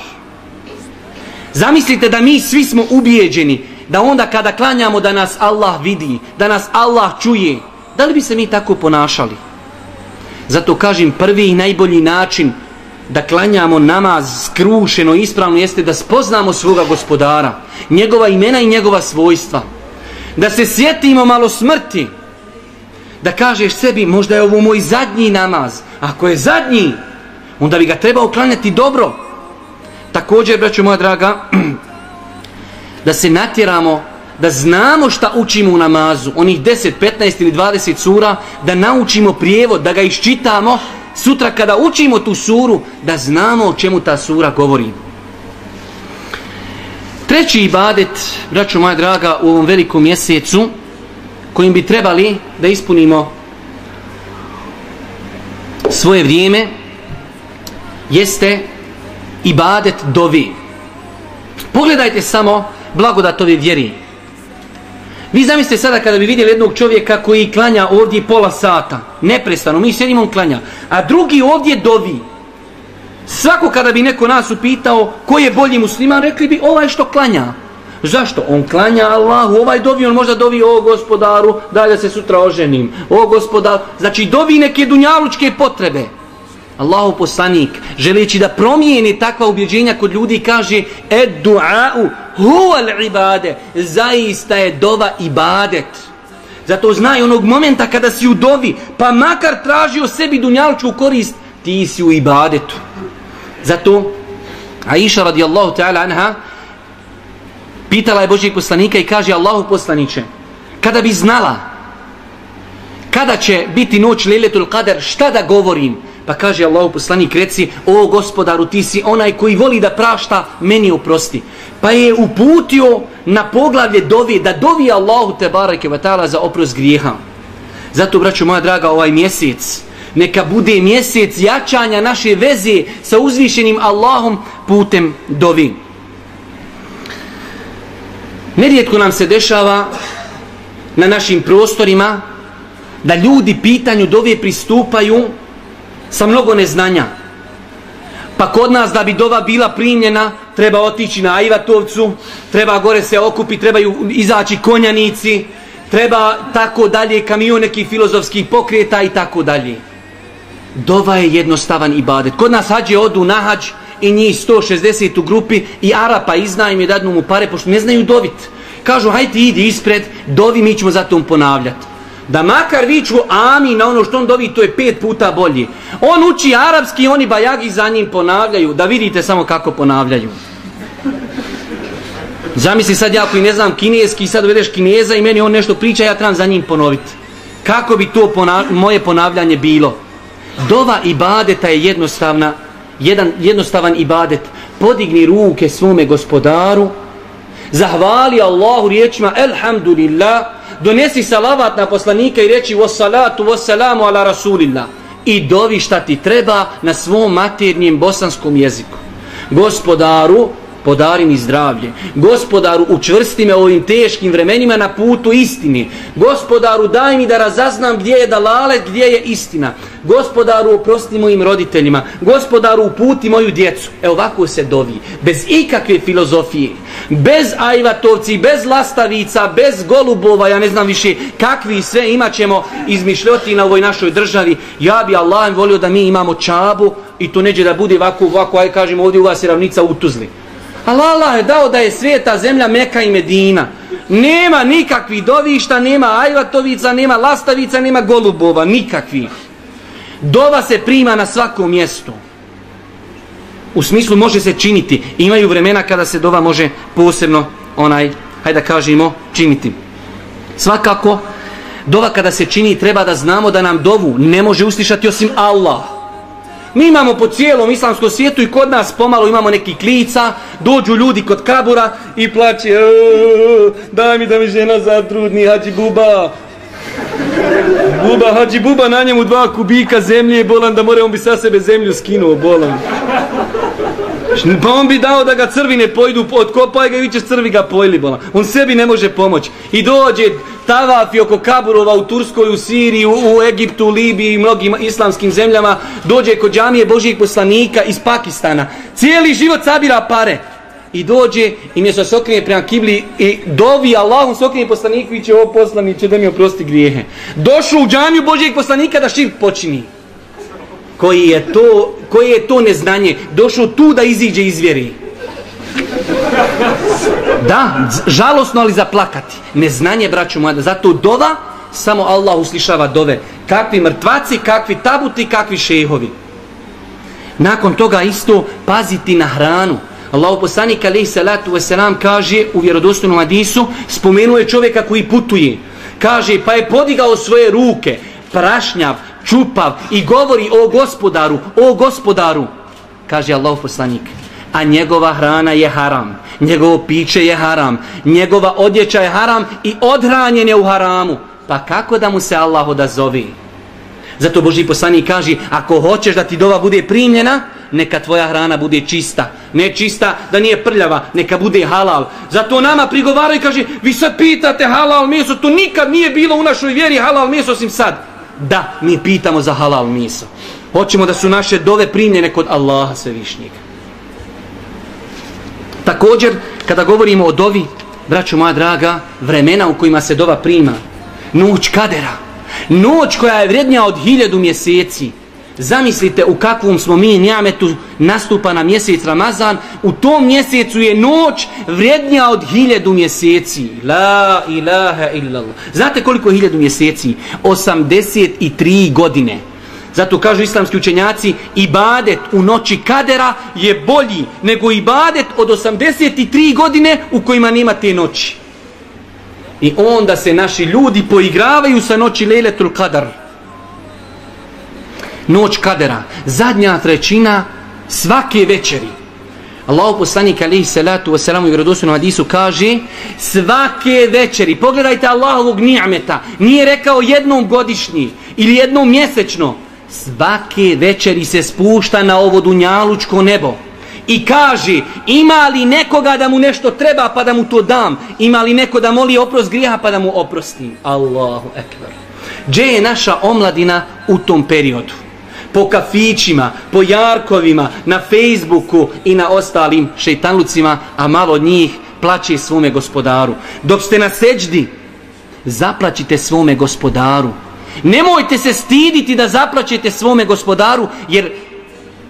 Zamislite da mi svi smo ubijeđeni, da onda kada klanjamo da nas Allah vidi, da nas Allah čuje, da li bi se mi tako ponašali? Zato kažem prvi i najbolji način da klanjamo namaz skrušeno, ispravno, jeste da spoznamo svoga gospodara, njegova imena i njegova svojstva. Da se sjetimo malo smrti, da kažeš sebi, možda je ovo moj zadnji namaz. Ako je zadnji, onda bi ga trebao klanjati dobro. Također, braćo moja draga, [CLEARS THROAT] da se natjeramo, da znamo šta učimo u namazu, onih 10, 15 ili 20 sura, da naučimo prijevod, da ga iščitamo, sutra kada učimo tu suru, da znamo o čemu ta sura govori. Treći ibadet, braćo moja draga, u ovom velikom mjesecu, kojim bi trebali da ispunimo svoje vrijeme, jeste ibadet dovi. Pogledajte samo blagodat ove vjeri. Vi zamislite sada kada bi vidjeli jednog čovjeka koji klanja ovdje pola sata, neprestano, mi sjedimo on klanja, a drugi ovdje dovi. Svako kada bi neko nas upitao ko je bolji musliman, rekli bi ovaj što klanja. Zašto? On klanja Allahu, ovaj dovi, on možda dovi o gospodaru, da da se sutra oženim. O gospodaru, znači dovi neke dunjalučke potrebe. Allahu poslanik, želeći da promijeni takva ubjeđenja kod ljudi, kaže Ed du'a'u huval ibade, zaista je dova ibadet. Zato znaj onog momenta kada si u dovi, pa makar traži o sebi dunjalučku korist, ti si u ibadetu. Zato Aisha radijallahu ta'ala anha pitala je Božijeg poslanika i kaže Allahu poslaniće kada bi znala kada će biti noć Liletul Qadar šta da govorim? Pa kaže Allahu poslanik reci o gospodaru ti si onaj koji voli da prašta meni oprosti. Pa je uputio na poglavlje dovi da dovi Allahu te bareke vatala za oprost grijeha. Zato braćo moja draga ovaj mjesec neka bude mjesec jačanja naše veze sa uzvišenim Allahom putem dovi. Nerijetko nam se dešava na našim prostorima da ljudi pitanju dove pristupaju sa mnogo neznanja. Pa kod nas da bi dova bila primljena, treba otići na Ajvatovcu, treba gore se okupi, trebaju izaći konjanici, treba tako dalje kamion nekih filozofskih pokreta i tako dalje dova je jednostavan ibadet. Kod nas hađe odu na hađ i njih 160 u grupi i Arapa iznaju je dadnu mu pare pošto ne znaju dovit. Kažu hajde idi ispred, dovi mi ćemo zato ponavljati. Da makar viču ami na ono što on dovi, to je pet puta bolji. On uči arapski i oni bajagi za njim ponavljaju. Da vidite samo kako ponavljaju. Zamisli sad ja koji ne znam kineski, sad uvedeš kineza i meni on nešto priča, ja trebam za njim ponoviti. Kako bi to ponav moje ponavljanje bilo? Dova i badeta je jednostavna, jedan jednostavan ibadet. Podigni ruke svome gospodaru, zahvali Allahu riječima Elhamdulillah, donesi salavat na poslanika i reći wassalatu wassalamu ala rasulillah i dovi šta ti treba na svom maternjem bosanskom jeziku. Gospodaru, podari mi zdravlje. Gospodaru, učvrsti me ovim teškim vremenima na putu istini. Gospodaru, daj mi da razaznam gdje je dalalet, gdje je istina. Gospodaru, oprosti mojim roditeljima. Gospodaru, uputi moju djecu. E ovako se dovi. Bez ikakve filozofije. Bez ajvatovci, bez lastavica, bez golubova, ja ne znam više kakvi sve imat ćemo izmišljoti na ovoj našoj državi. Ja bi Allah volio da mi imamo čabu i to neđe da bude ovako, ovako, aj kažemo ovdje u vas je ravnica u Tuzli. Ali Allah je dao da je svijeta zemlja Meka i Medina. Nema nikakvih dovišta, nema ajvatovica, nema lastavica, nema golubova, nikakvih. Dova se prima na svakom mjestu. U smislu može se činiti. Imaju vremena kada se dova može posebno, onaj, hajde da kažemo, činiti. Svakako, dova kada se čini treba da znamo da nam dovu ne može uslišati osim Allah. Mi imamo po cijelom islamskom svijetu i kod nas pomalo imamo neki klica, dođu ljudi kod kabura i plaće, e, daj mi da mi žena zatrudni, hađi buba. Buba, hađi buba, na njemu dva kubika zemlje, bolan da more, on bi sa sebe zemlju skinuo, bolan. Pa on bi dao da ga crvi ne pojdu, odkopaj ga i vi ćeš crvi ga pojeli. Bola. On sebi ne može pomoći. I dođe, tavafi oko Kaburova u Turskoj, u Siriji, u, Egiptu, u Libiji i mnogim islamskim zemljama, dođe kod džamije Božijeg poslanika iz Pakistana. Cijeli život sabira pare. I dođe i mjesto se okrije prema kibli i dovi Allahom se okrije poslaniku i će ovo poslaniće da mi oprosti grijehe. Došao u džamiju Božijeg poslanika da širk počini. Koji je to, koji je to neznanje? Došao tu da iziđe iz vjeri. Da, žalosno ali zaplakati. Neznanje, braću moja, zato dova, samo Allah uslišava dove. Kakvi mrtvaci, kakvi tabuti, kakvi šehovi. Nakon toga isto paziti na hranu. Allahu poslanik alejhi salatu ve selam kaže u vjerodostojnom hadisu spomenuje čovjeka koji putuje. Kaže pa je podigao svoje ruke, prašnjav, čupav i govori o gospodaru, o gospodaru. Kaže Allah poslanik: a njegova hrana je haram, njegovo piće je haram, njegova odjeća je haram i odhranjen je u haramu. Pa kako da mu se Allah odazovi? Zato Boži poslanik kaže, ako hoćeš da ti dova bude primljena, neka tvoja hrana bude čista. Ne čista da nije prljava, neka bude halal. Zato nama prigovaraju i kaže, vi sad pitate halal meso, to nikad nije bilo u našoj vjeri halal meso osim sad. Da, mi pitamo za halal meso. Hoćemo da su naše dove primljene kod Allaha svevišnjega. Također, kada govorimo o dovi, braćo moja draga, vremena u kojima se dova prima, noć kadera, noć koja je vrednija od hiljadu mjeseci, Zamislite u kakvom smo mi njametu nastupa na mjesec Ramazan. U tom mjesecu je noć vrijednija od hiljadu mjeseci. La ilaha illallah. Znate koliko je hiljadu mjeseci? 83 godine. Zato kažu islamski učenjaci, ibadet u noći kadera je bolji nego ibadet od 83 godine u kojima nema te noći. I onda se naši ljudi poigravaju sa noći Lejletul Kadar noć kadera, zadnja trećina svake večeri. Allah poslanik alihi salatu wasalamu i vjerodostojnom hadisu kaže svake večeri, pogledajte Allahovog ni'meta, nije rekao jednom godišnji ili jednom mjesečno, svake večeri se spušta na ovo dunjalučko nebo i kaže ima li nekoga da mu nešto treba pa da mu to dam, ima li neko da moli oprost grijeha pa da mu oprostim. Allahu ekber. Gdje je naša omladina u tom periodu? Po kafićima, po jarkovima, na Facebooku i na ostalim šeitanlucima, a malo njih plaće svome gospodaru. Dok ste na seđdi, zaplaćite svome gospodaru. Nemojte se stiditi da zaplaćete svome gospodaru, jer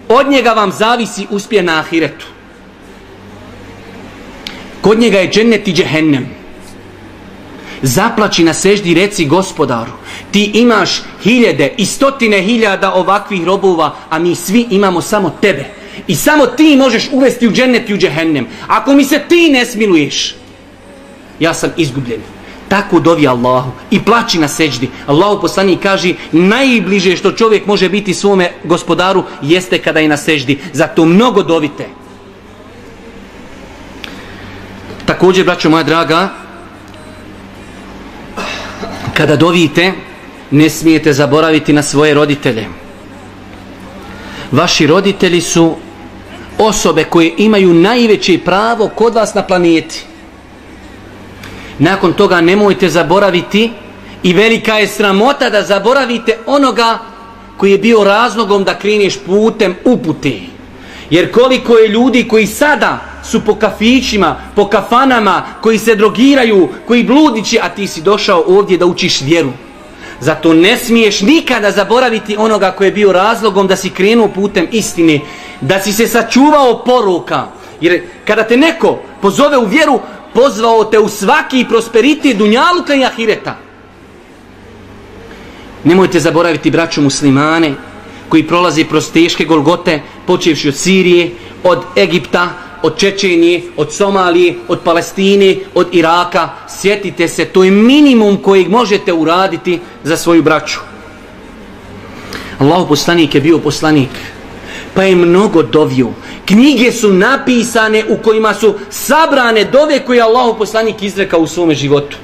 od njega vam zavisi uspje na ahiretu. Kod njega je džennet i džehennem zaplači na seždi reci gospodaru ti imaš hiljede i stotine hiljada ovakvih robova a mi svi imamo samo tebe. I samo ti možeš uvesti u džennet i u džehennem. Ako mi se ti ne smiluješ ja sam izgubljen. Tako dovi Allahu i plaći na seždi. Allahu poslani kaže najbliže što čovjek može biti svome gospodaru jeste kada je na seždi. Zato mnogo dovite. Također braćo moja draga kada dovite, ne smijete zaboraviti na svoje roditelje. Vaši roditelji su osobe koje imaju najveće pravo kod vas na planeti. Nakon toga nemojte zaboraviti i velika je sramota da zaboravite onoga koji je bio razlogom da kreneš putem upute. Jer koliko je ljudi koji sada su po kafićima, po kafanama, koji se drogiraju, koji bludići, a ti si došao ovdje da učiš vjeru. Zato ne smiješ nikada zaboraviti onoga koji je bio razlogom da si krenuo putem istine, da si se sačuvao poruka. Jer kada te neko pozove u vjeru, pozvao te u svaki prosperitet dunjaluka i ahireta. Nemojte zaboraviti braću muslimane koji prolazi kroz teške golgote, počevši od Sirije, od Egipta, od Čečenije, od Somalije, od Palestine, od Iraka. Sjetite se, to je minimum kojeg možete uraditi za svoju braću. Allah poslanik je bio poslanik, pa je mnogo dovio. Knjige su napisane u kojima su sabrane dove koje Allah poslanik izrekao u svome životu.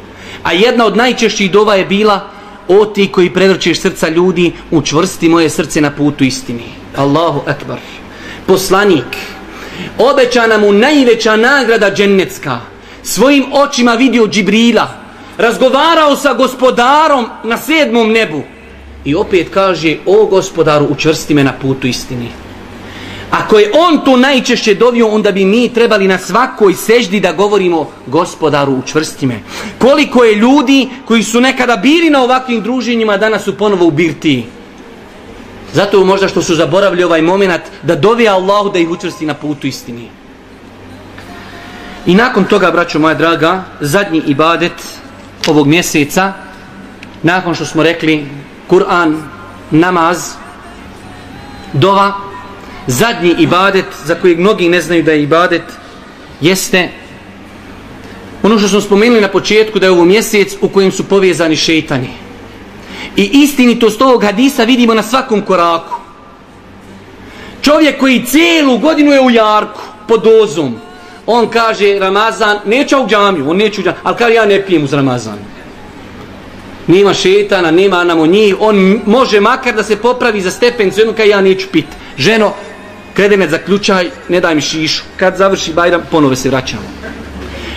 A jedna od najčešćih dova je bila o ti koji prevrćeš srca ljudi, učvrsti moje srce na putu istini. Allahu akbar. Poslanik, obećana mu najveća nagrada džennetska. Svojim očima vidio Džibrila, razgovarao sa gospodarom na sedmom nebu. I opet kaže, o gospodaru, učvrsti me na putu istini. Ako je on to najčešće dovio, onda bi mi trebali na svakoj seždi da govorimo gospodaru, učvrsti me. Koliko je ljudi koji su nekada bili na ovakvim druženjima, danas su ponovo u birtiji. Zato možda što su zaboravili ovaj moment da dovi Allahu da ih učvrsti na putu istini. I nakon toga, braćo moja draga, zadnji ibadet ovog mjeseca, nakon što smo rekli Kur'an, namaz, dova, zadnji ibadet za kojeg mnogi ne znaju da je ibadet, jeste ono što smo spomenuli na početku da je ovo mjesec u kojem su povezani šeitani. I istinitost ovog hadisa vidimo na svakom koraku. Čovjek koji cijelu godinu je u jarku, pod dozom. On kaže Ramazan, neće u džamiju, on neće u džamiju, ali kaže ja ne pijem uz Ramazan. Nima šetana, nema namo njih, on može makar da se popravi za stepen, jedno kaj ja neću pit. Ženo, kredemet zaključaj, ne daj mi šišu. Kad završi Bajram, ponove se vraćamo.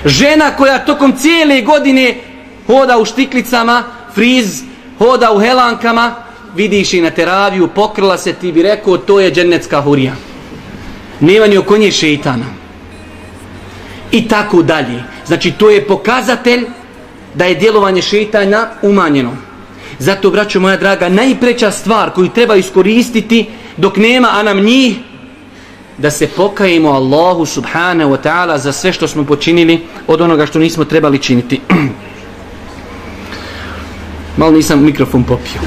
Žena koja tokom cijele godine hoda u štiklicama, friz, hoda u helankama, vidiš i na teraviju, pokrila se, ti bi rekao, to je džennetska hurija. Nema ni oko nje šeitana. I tako dalje. Znači, to je pokazatelj da je djelovanje šeitana umanjeno. Zato, braćo moja draga, najpreća stvar koju treba iskoristiti dok nema, a nam njih, da se pokajemo Allahu subhanahu wa ta'ala za sve što smo počinili od onoga što nismo trebali činiti. [CLEARS THROAT] Malo nisam mikrofon popio.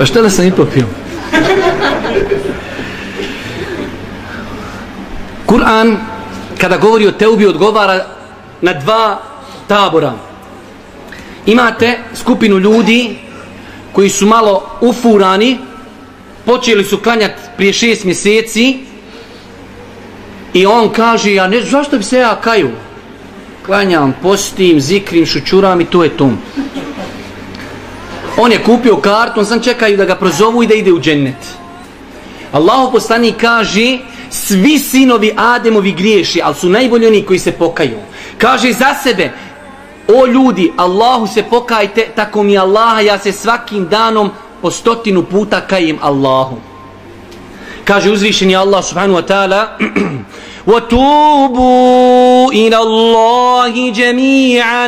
A šta da sam i popio? Kur'an, kada govori o teubi, odgovara na dva tabora. Imate skupinu ljudi koji su malo ufurani, počeli su klanjati prije šest mjeseci i on kaže, ja ne, zašto bi se ja kaju? Klanjam, postim, zikrim, šučuram i to je tom. On je kupio kartu, on sam čekaju da ga prozovu i da ide u džennet. Allahu poslani kaže, svi sinovi Ademovi griješi, ali su najbolji oni koji se pokaju. Kaže za sebe, o ljudi, Allahu se pokajte, tako mi Allaha, ja se svakim danom po stotinu puta kajem Allahu Kaže uzvišeni Allah subhanahu wa ta'ala, وَتُوبُوا إِلَى اللَّهِ جَمِيعًا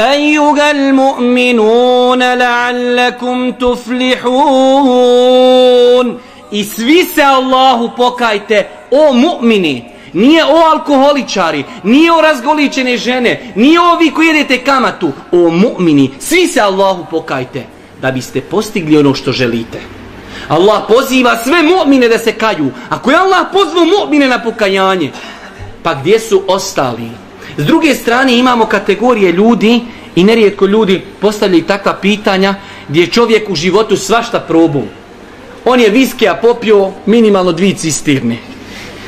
أَيُّهَا الْمُؤْمِنُونَ لَعَلَّكُمْ تُفْلِحُونَ I svi se Allahu pokajte, o mu'mini, nije o alkoholičari, nije o razgoličene žene, nije o vi koji jedete kamatu, o mu'mini, svi se Allahu pokajte, da biste postigli ono što želite. Allah poziva sve mu'mine da se kaju. Ako je Allah pozvao mu'mine na pokajanje, pa gdje su ostali? S druge strane imamo kategorije ljudi i nerijetko ljudi postavljaju takva pitanja gdje čovjek u životu svašta probu. On je viskija popio minimalno dvi cistirne.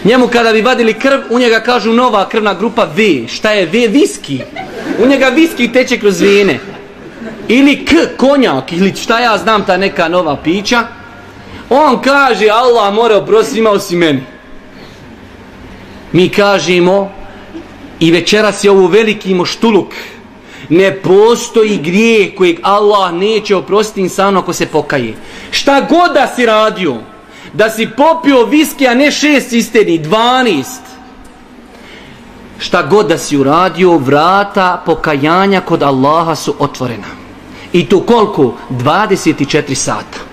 Njemu kada bi vadili krv, u njega kažu nova krvna grupa V. Šta je V? Viski. U njega viski teče kroz vene. Ili K, konjak, ili šta ja znam ta neka nova pića. On kaže, Allah mora oprostiti, imao si meni. Mi kažemo, i večeras je ovo veliki moštuluk, ne postoji grije kojeg Allah neće oprostiti insano ako se pokaje. Šta god da si radio, da si popio viski, a ne šest isteni, dvanist, šta god da si uradio, vrata pokajanja kod Allaha su otvorena. I to koliko? 24 sata.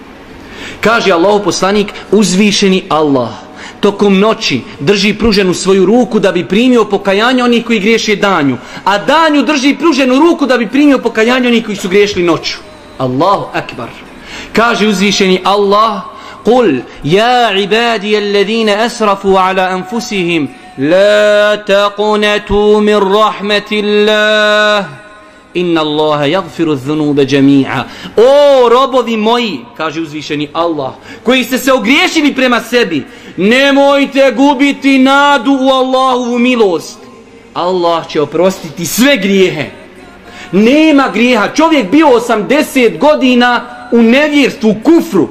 Kaže Allah poslanik, uzvišeni Allah, tokom noći drži pruženu svoju ruku da bi primio pokajanje onih koji griješe danju, a danju drži pruženu ruku da bi primio pokajanje onih koji su griješili noću. Allahu akbar. Kaže uzvišeni Allah, قل يا عبادي الذين أسرفوا على أنفسهم لا تقنتوا من رحمة الله Inna Allaha yaghfiru dhunuba jami'a. O robovi moji, kaže uzvišeni Allah, koji ste se ogriješili prema sebi, nemojte gubiti nadu u Allahovu milost. Allah će oprostiti sve grijehe. Nema grijeha. Čovjek bio 80 godina u nevjerstvu, u kufru.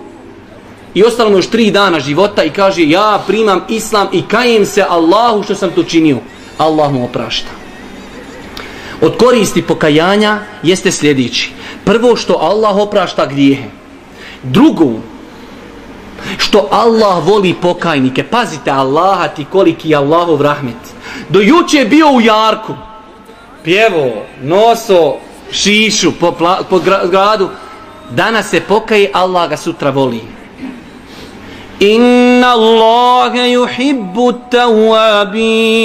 I ostalo mu još 3 dana života i kaže ja primam islam i kajem se Allahu što sam to činio. Allah mu oprašta od koristi pokajanja jeste sljedeći. Prvo što Allah oprašta grijehe. Drugo, što Allah voli pokajnike. Pazite Allaha ti koliki je Allahov rahmet. Do juče je bio u Jarku. Pjevo, noso, šišu po, po gradu. Danas se pokaje, Allah ga sutra voli. إن الله يحب التوابين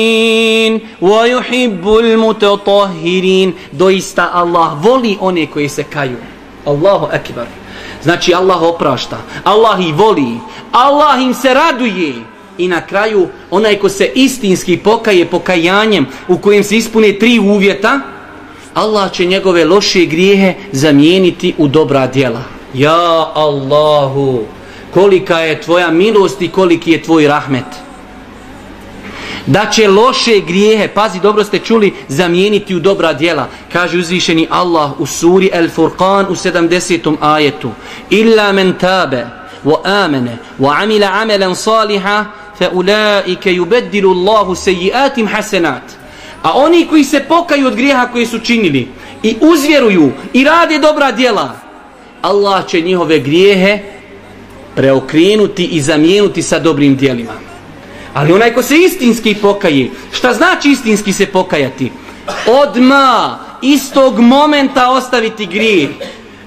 ويحب المتطهرين doista Allah voli one koji se kaju Allahu akbar znači Allah oprašta Allah ih voli Allah im se raduje i na kraju onaj ko se istinski pokaje pokajanjem u kojem se ispune tri uvjeta Allah će njegove loše grijehe zamijeniti u dobra djela Ja Allahu, kolika je tvoja milost i koliki je tvoj rahmet. Da će loše grijehe, pazi dobro ste čuli, zamijeniti u dobra djela. Kaže uzvišeni Allah u suri El Furqan u 70. ajetu. Illa men tabe, wa amene, wa amila amelan saliha, fa ulaike yubeddilu Allahu sejiatim hasenat. A oni koji se pokaju od grijeha koje su činili i uzvjeruju i rade dobra djela, Allah će njihove grijehe preokrenuti i zamijenuti sa dobrim dijelima. Ali onaj ko se istinski pokaje, šta znači istinski se pokajati? Odma, istog momenta ostaviti grijeh.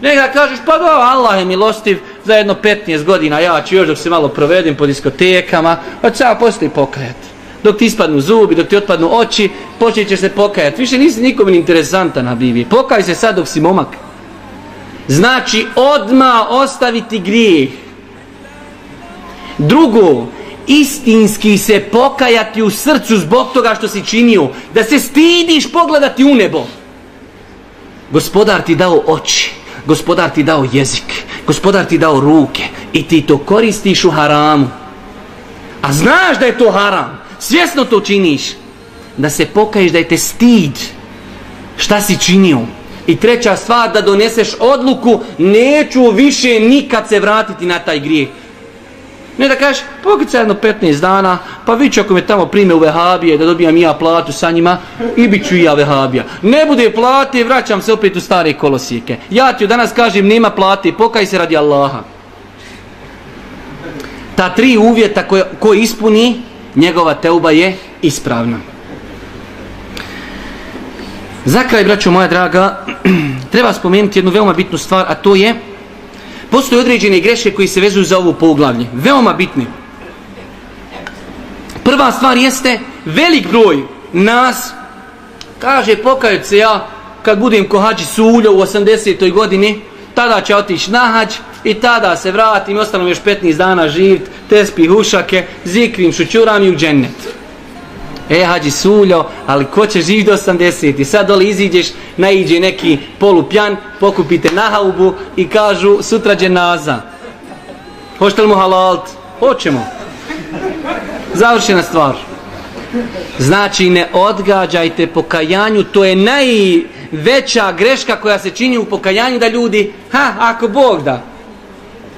Neka kažeš, pa do, Allah je milostiv, za jedno 15 godina ja ću još dok se malo provedim po diskotekama, pa ću ja postoji pokajati. Dok ti ispadnu zubi, dok ti otpadnu oči, počet ćeš se pokajati. Više nisi nikom interesantan na Bibi. Pokaj se sad dok si momak. Znači, odma ostaviti grijeh. Drugo, istinski se pokajati u srcu zbog toga što si činio. Da se stidiš pogledati u nebo. Gospodar ti dao oči. Gospodar ti dao jezik. Gospodar ti dao ruke. I ti to koristiš u haramu. A znaš da je to haram. Svjesno to činiš. Da se pokaješ da je te stid. Šta si činio? I treća stvar da doneseš odluku neću više nikad se vratiti na taj grijeh. Ne da kažeš, pokrit jedno 15 dana, pa vi ću ako me tamo prime u vehabije, da dobijam ja platu sa njima, i bit ću i ja vehabija. Ne bude plate, vraćam se opet u stare kolosijeke. Ja ti danas kažem, nema plate, pokaj se radi Allaha. Ta tri uvjeta koje, koje ispuni, njegova teuba je ispravna. Za kraj, braćo moja draga, [CLEARS THROAT] treba spomenuti jednu veoma bitnu stvar, a to je postoje određene greške koji se vezuju za ovo poglavlje. Veoma bitne. Prva stvar jeste velik broj nas kaže pokajut se ja kad budem ko hađi suljo u 80. godini tada će otići na hađ i tada se vratim i ostanem još 15 dana živit tespi hušake, zikrim, šućuram i u džennet. E, hađi suljo, ali ko će živ do 80? I sad dole iziđeš, naiđe neki polupjan, pokupite na haubu i kažu sutra dženaza. Hoćete li mu halalt? Hoćemo. Završena stvar. Znači, ne odgađajte pokajanju, to je najveća greška koja se čini u pokajanju da ljudi, ha, ako Bog da,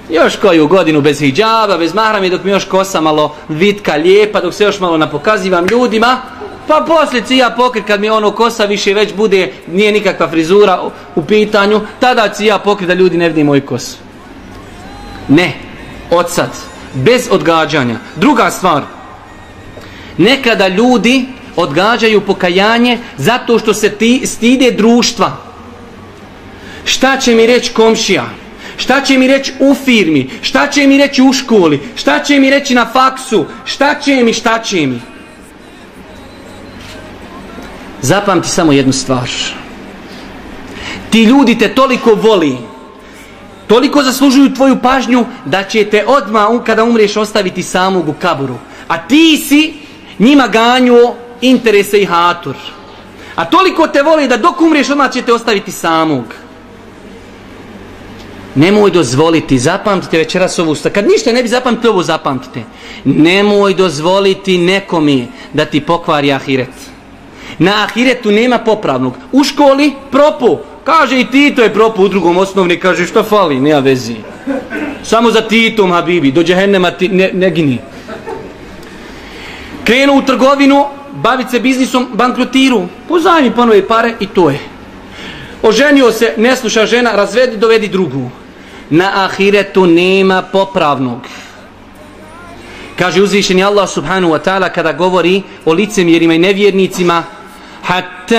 još koju godinu bez hijjaba, bez mahrami, dok mi još kosa malo vitka, lijepa, dok se još malo napokazivam ljudima, pa poslije ci ja pokrit kad mi ono kosa više već bude, nije nikakva frizura u pitanju, tada ci ja pokrit da ljudi ne vidi moj kos. Ne, od sad, bez odgađanja. Druga stvar, nekada ljudi odgađaju pokajanje zato što se ti stide društva. Šta će mi reći komšija? Šta će mi reći u firmi? Šta će mi reći u školi? Šta će mi reći na faksu? Šta će mi, šta će mi? Zapamti samo jednu stvar. Ti ljudi te toliko voli, toliko zaslužuju tvoju pažnju, da će te odmah kada umreš ostaviti samog u kaburu. A ti si njima ganjuo interese i hatur. A toliko te voli da dok umreš odmah će te ostaviti samog. Nemoj dozvoliti, zapamtite večeras ovu stvar. Kad ništa ne bi zapamtite ovo, zapamtite. Nemoj dozvoliti nekomi da ti pokvari ahiret. Na ahiretu nema popravnog. U školi propu. Kaže i Tito je propu u drugom osnovni. Kaže što fali, nema vezi. Samo za Titom, Habibi. Do džehennema ti, ne, ne gini. Krenu u trgovinu, bavit se biznisom, bankrotiru. Pozajmi pa ponove pare i to je. Oženio se, ne sluša žena, razvedi, dovedi drugu na ahiretu nema popravnog. Kaže uzvišeni Allah subhanahu wa ta'ala kada govori o licemjerima i nevjernicima Hatta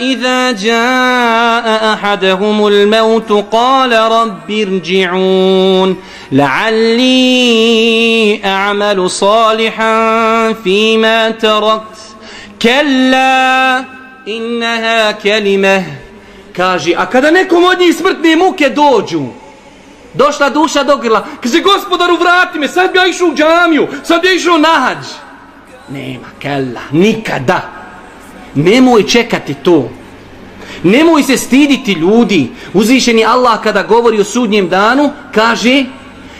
iza jaa ahadahumul mautu qala rabbi rji'un la'alli a'malu salihan fima tarakt kalla innaha kalimah Kaže, a kada nekom od njih smrtne muke dođu, došla duša do grla, kaže, gospodaru, vrati me, sad bi ja išao u džamiju, sad bi ja išao na hađ. Nema, kella, nikada. Nemoj čekati to. Nemoj se stiditi ljudi. Uzvišeni Allah kada govori o sudnjem danu, kaže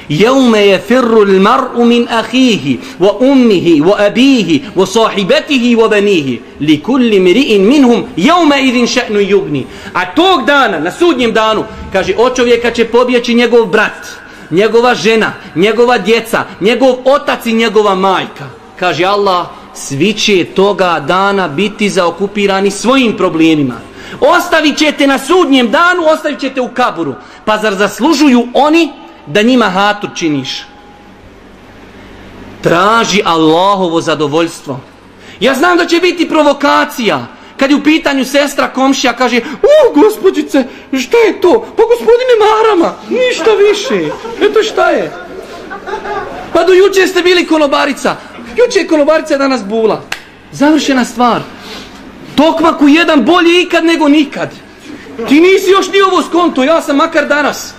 Jevme je firru l-mar'u min ahihi, wa ummihi, wa abihi, wa sahibetihi, wa benihi. Li minhum. A tog dana, na sudnjem danu, kaže, od čovjeka će pobjeći njegov brat, njegova žena, njegova djeca, njegov otac i njegova majka. Kaže Allah, svi će toga dana biti zaokupirani svojim problemima. Ostavit ćete na sudnjem danu, ostavit ćete u kaburu. Pa zar zaslužuju oni da njima hatur činiš? Traži Allahovo zadovoljstvo. Ja znam da će biti provokacija. Kad je u pitanju sestra komšija kaže U, gospođice, šta je to? Pa gospodine Marama, ništa više. Eto šta je? Pa do juče ste bili konobarica. Juče je konobarica danas bula. Završena stvar. Tokmaku jedan bolji ikad nego nikad. Ti nisi još ni ovo skonto, ja sam makar danas.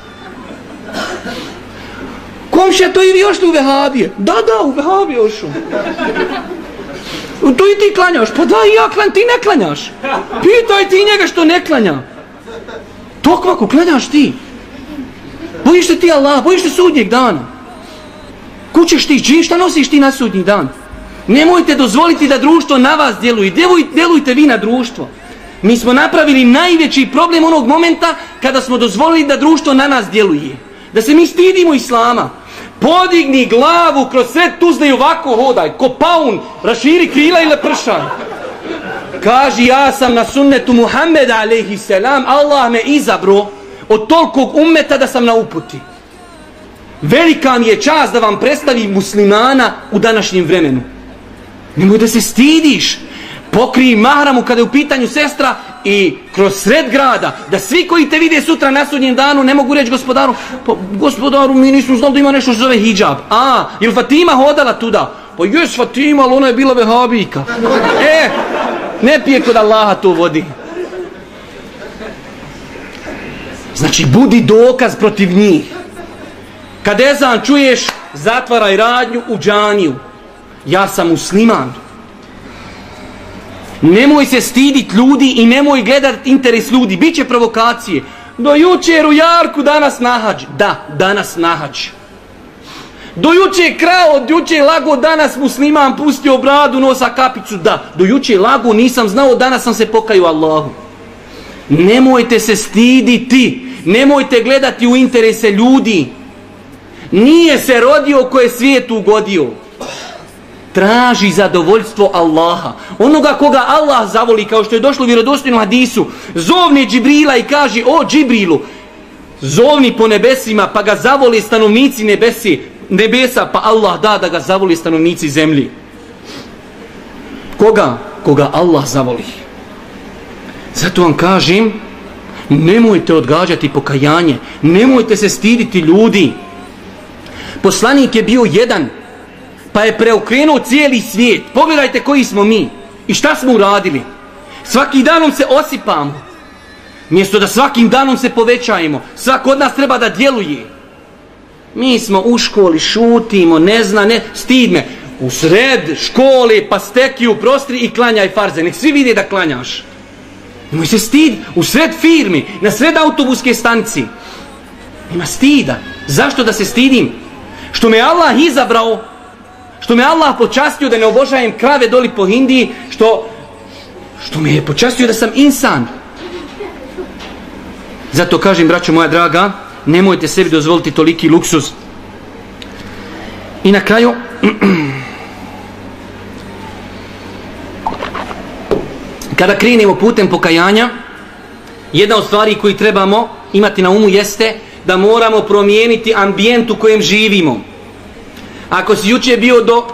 Komšija, to i vi još u vehabije. Da, da, u vehabije još. To i ti klanjaš. Pa da, i ja klan, ti ne klanjaš. Pitaj ti njega što ne klanja. kako klanjaš ti. Bojiš se ti Allah, bojiš se sudnjeg dana. Kućeš ti, čim šta nosiš ti na sudnji dan? Nemojte dozvoliti da društvo na vas djeluje. Djelujte, djelujte vi na društvo. Mi smo napravili najveći problem onog momenta kada smo dozvolili da društvo na nas djeluje. Da se mi stidimo Islama. Podigni glavu kroz sve tuzne i ovako hodaj. Ko paun, raširi krila i lepršaj. Kaži ja sam na sunnetu Muhammeda alaihi selam. Allah me izabro od tolikog ummeta da sam na uputi. Velika mi je čast da vam predstavim muslimana u današnjem vremenu. Nemoj da se stidiš. Pokriji mahramu kada je u pitanju sestra i kroz sred grada, da svi koji te vide sutra na sudnjem danu ne mogu reći gospodaru, pa gospodaru mi nismo znali da ima nešto što zove hijab. A, je Fatima hodala tuda? Pa jes Fatima, ali ona je bila vehabika. E, ne pije kod Allaha to vodi. Znači, budi dokaz protiv njih. Kad ezan čuješ, zatvaraj radnju u džaniju. Ja sam musliman. Nemoj se stidit ljudi i nemoj gledat interes ljudi. Biće provokacije. Do jučer u Jarku danas nahađ. Da, danas nahađ. Do juče je krao, od juče lago, danas musliman pustio bradu, nosa kapicu. Da, do juče lago, nisam znao, danas sam se pokaju Allahu. Nemojte se stiditi. Nemojte gledati u interese ljudi. Nije se rodio ko je svijetu ugodio traži zadovoljstvo Allaha. Onoga koga Allah zavoli, kao što je došlo u vjerodostojnom hadisu, zovne Džibrila i kaže, o Džibrilu, zovni po nebesima, pa ga zavoli stanovnici nebesi, nebesa, pa Allah da da ga zavoli stanovnici zemlji. Koga? Koga Allah zavoli. Zato vam kažem, nemojte odgađati pokajanje, nemojte se stiditi ljudi. Poslanik je bio jedan, pa je preokrenuo cijeli svijet. Pogledajte koji smo mi i šta smo uradili. Svaki danom se osipamo. Mjesto da svakim danom se povećajemo. Svak od nas treba da djeluje. Mi smo u školi, šutimo, ne zna, ne, stid me. U sred škole, pa steki u prostri i klanjaj farze. Nek svi vide da klanjaš. Nemoj se stid u sred firmi, na sred autobuske stanici. Nema stida. Zašto da se stidim? Što me Allah izabrao što me Allah počastio da ne obožajem krave doli po Hindiji, što, što me je počastio da sam insan. Zato kažem, braćo moja draga, nemojte sebi dozvoliti toliki luksus. I na kraju, [CLEARS THROAT] kada krenemo putem pokajanja, jedna od stvari koji trebamo imati na umu jeste da moramo promijeniti ambijent u kojem živimo. Ako si juče bio do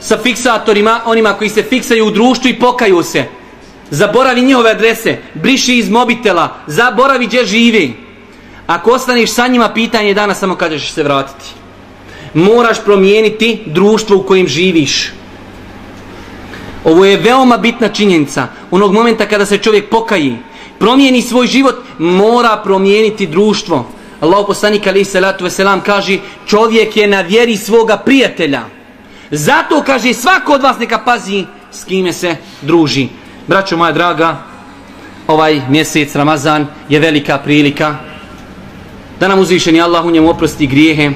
sa fiksatorima, onima koji se fiksaju u društvu i pokaju se, zaboravi njihove adrese, briši iz mobitela, zaboravi gdje živi. Ako ostaneš sa njima, pitanje dana samo kada ćeš se vratiti. Moraš promijeniti društvo u kojem živiš. Ovo je veoma bitna činjenica. Onog momenta kada se čovjek pokaji, promijeni svoj život, mora promijeniti društvo. Allah poslanik alaihi salatu wasalam kaže čovjek je na vjeri svoga prijatelja. Zato kaže svako od vas neka pazi s kime se druži. Braćo moja draga, ovaj mjesec Ramazan je velika prilika da nam uzvišeni Allah u njemu oprosti grijehe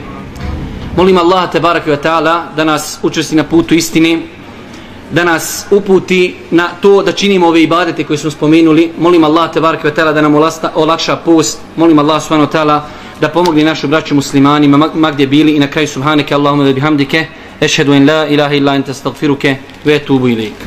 molim Allah te baraka ta'ala da nas učesti na putu istine da nas uputi na to da činimo ove ibadete koje smo spomenuli. Molim Allah te barak wa da nam olakša post. Molim Allah subhanahu wa ta'ala da pomogne našu braću muslimanima ma gdje bili. I na kraju subhaneke Allahumma da bihamdike ešhedu in la ilaha illa anta astaghfiruke ve etubu ilik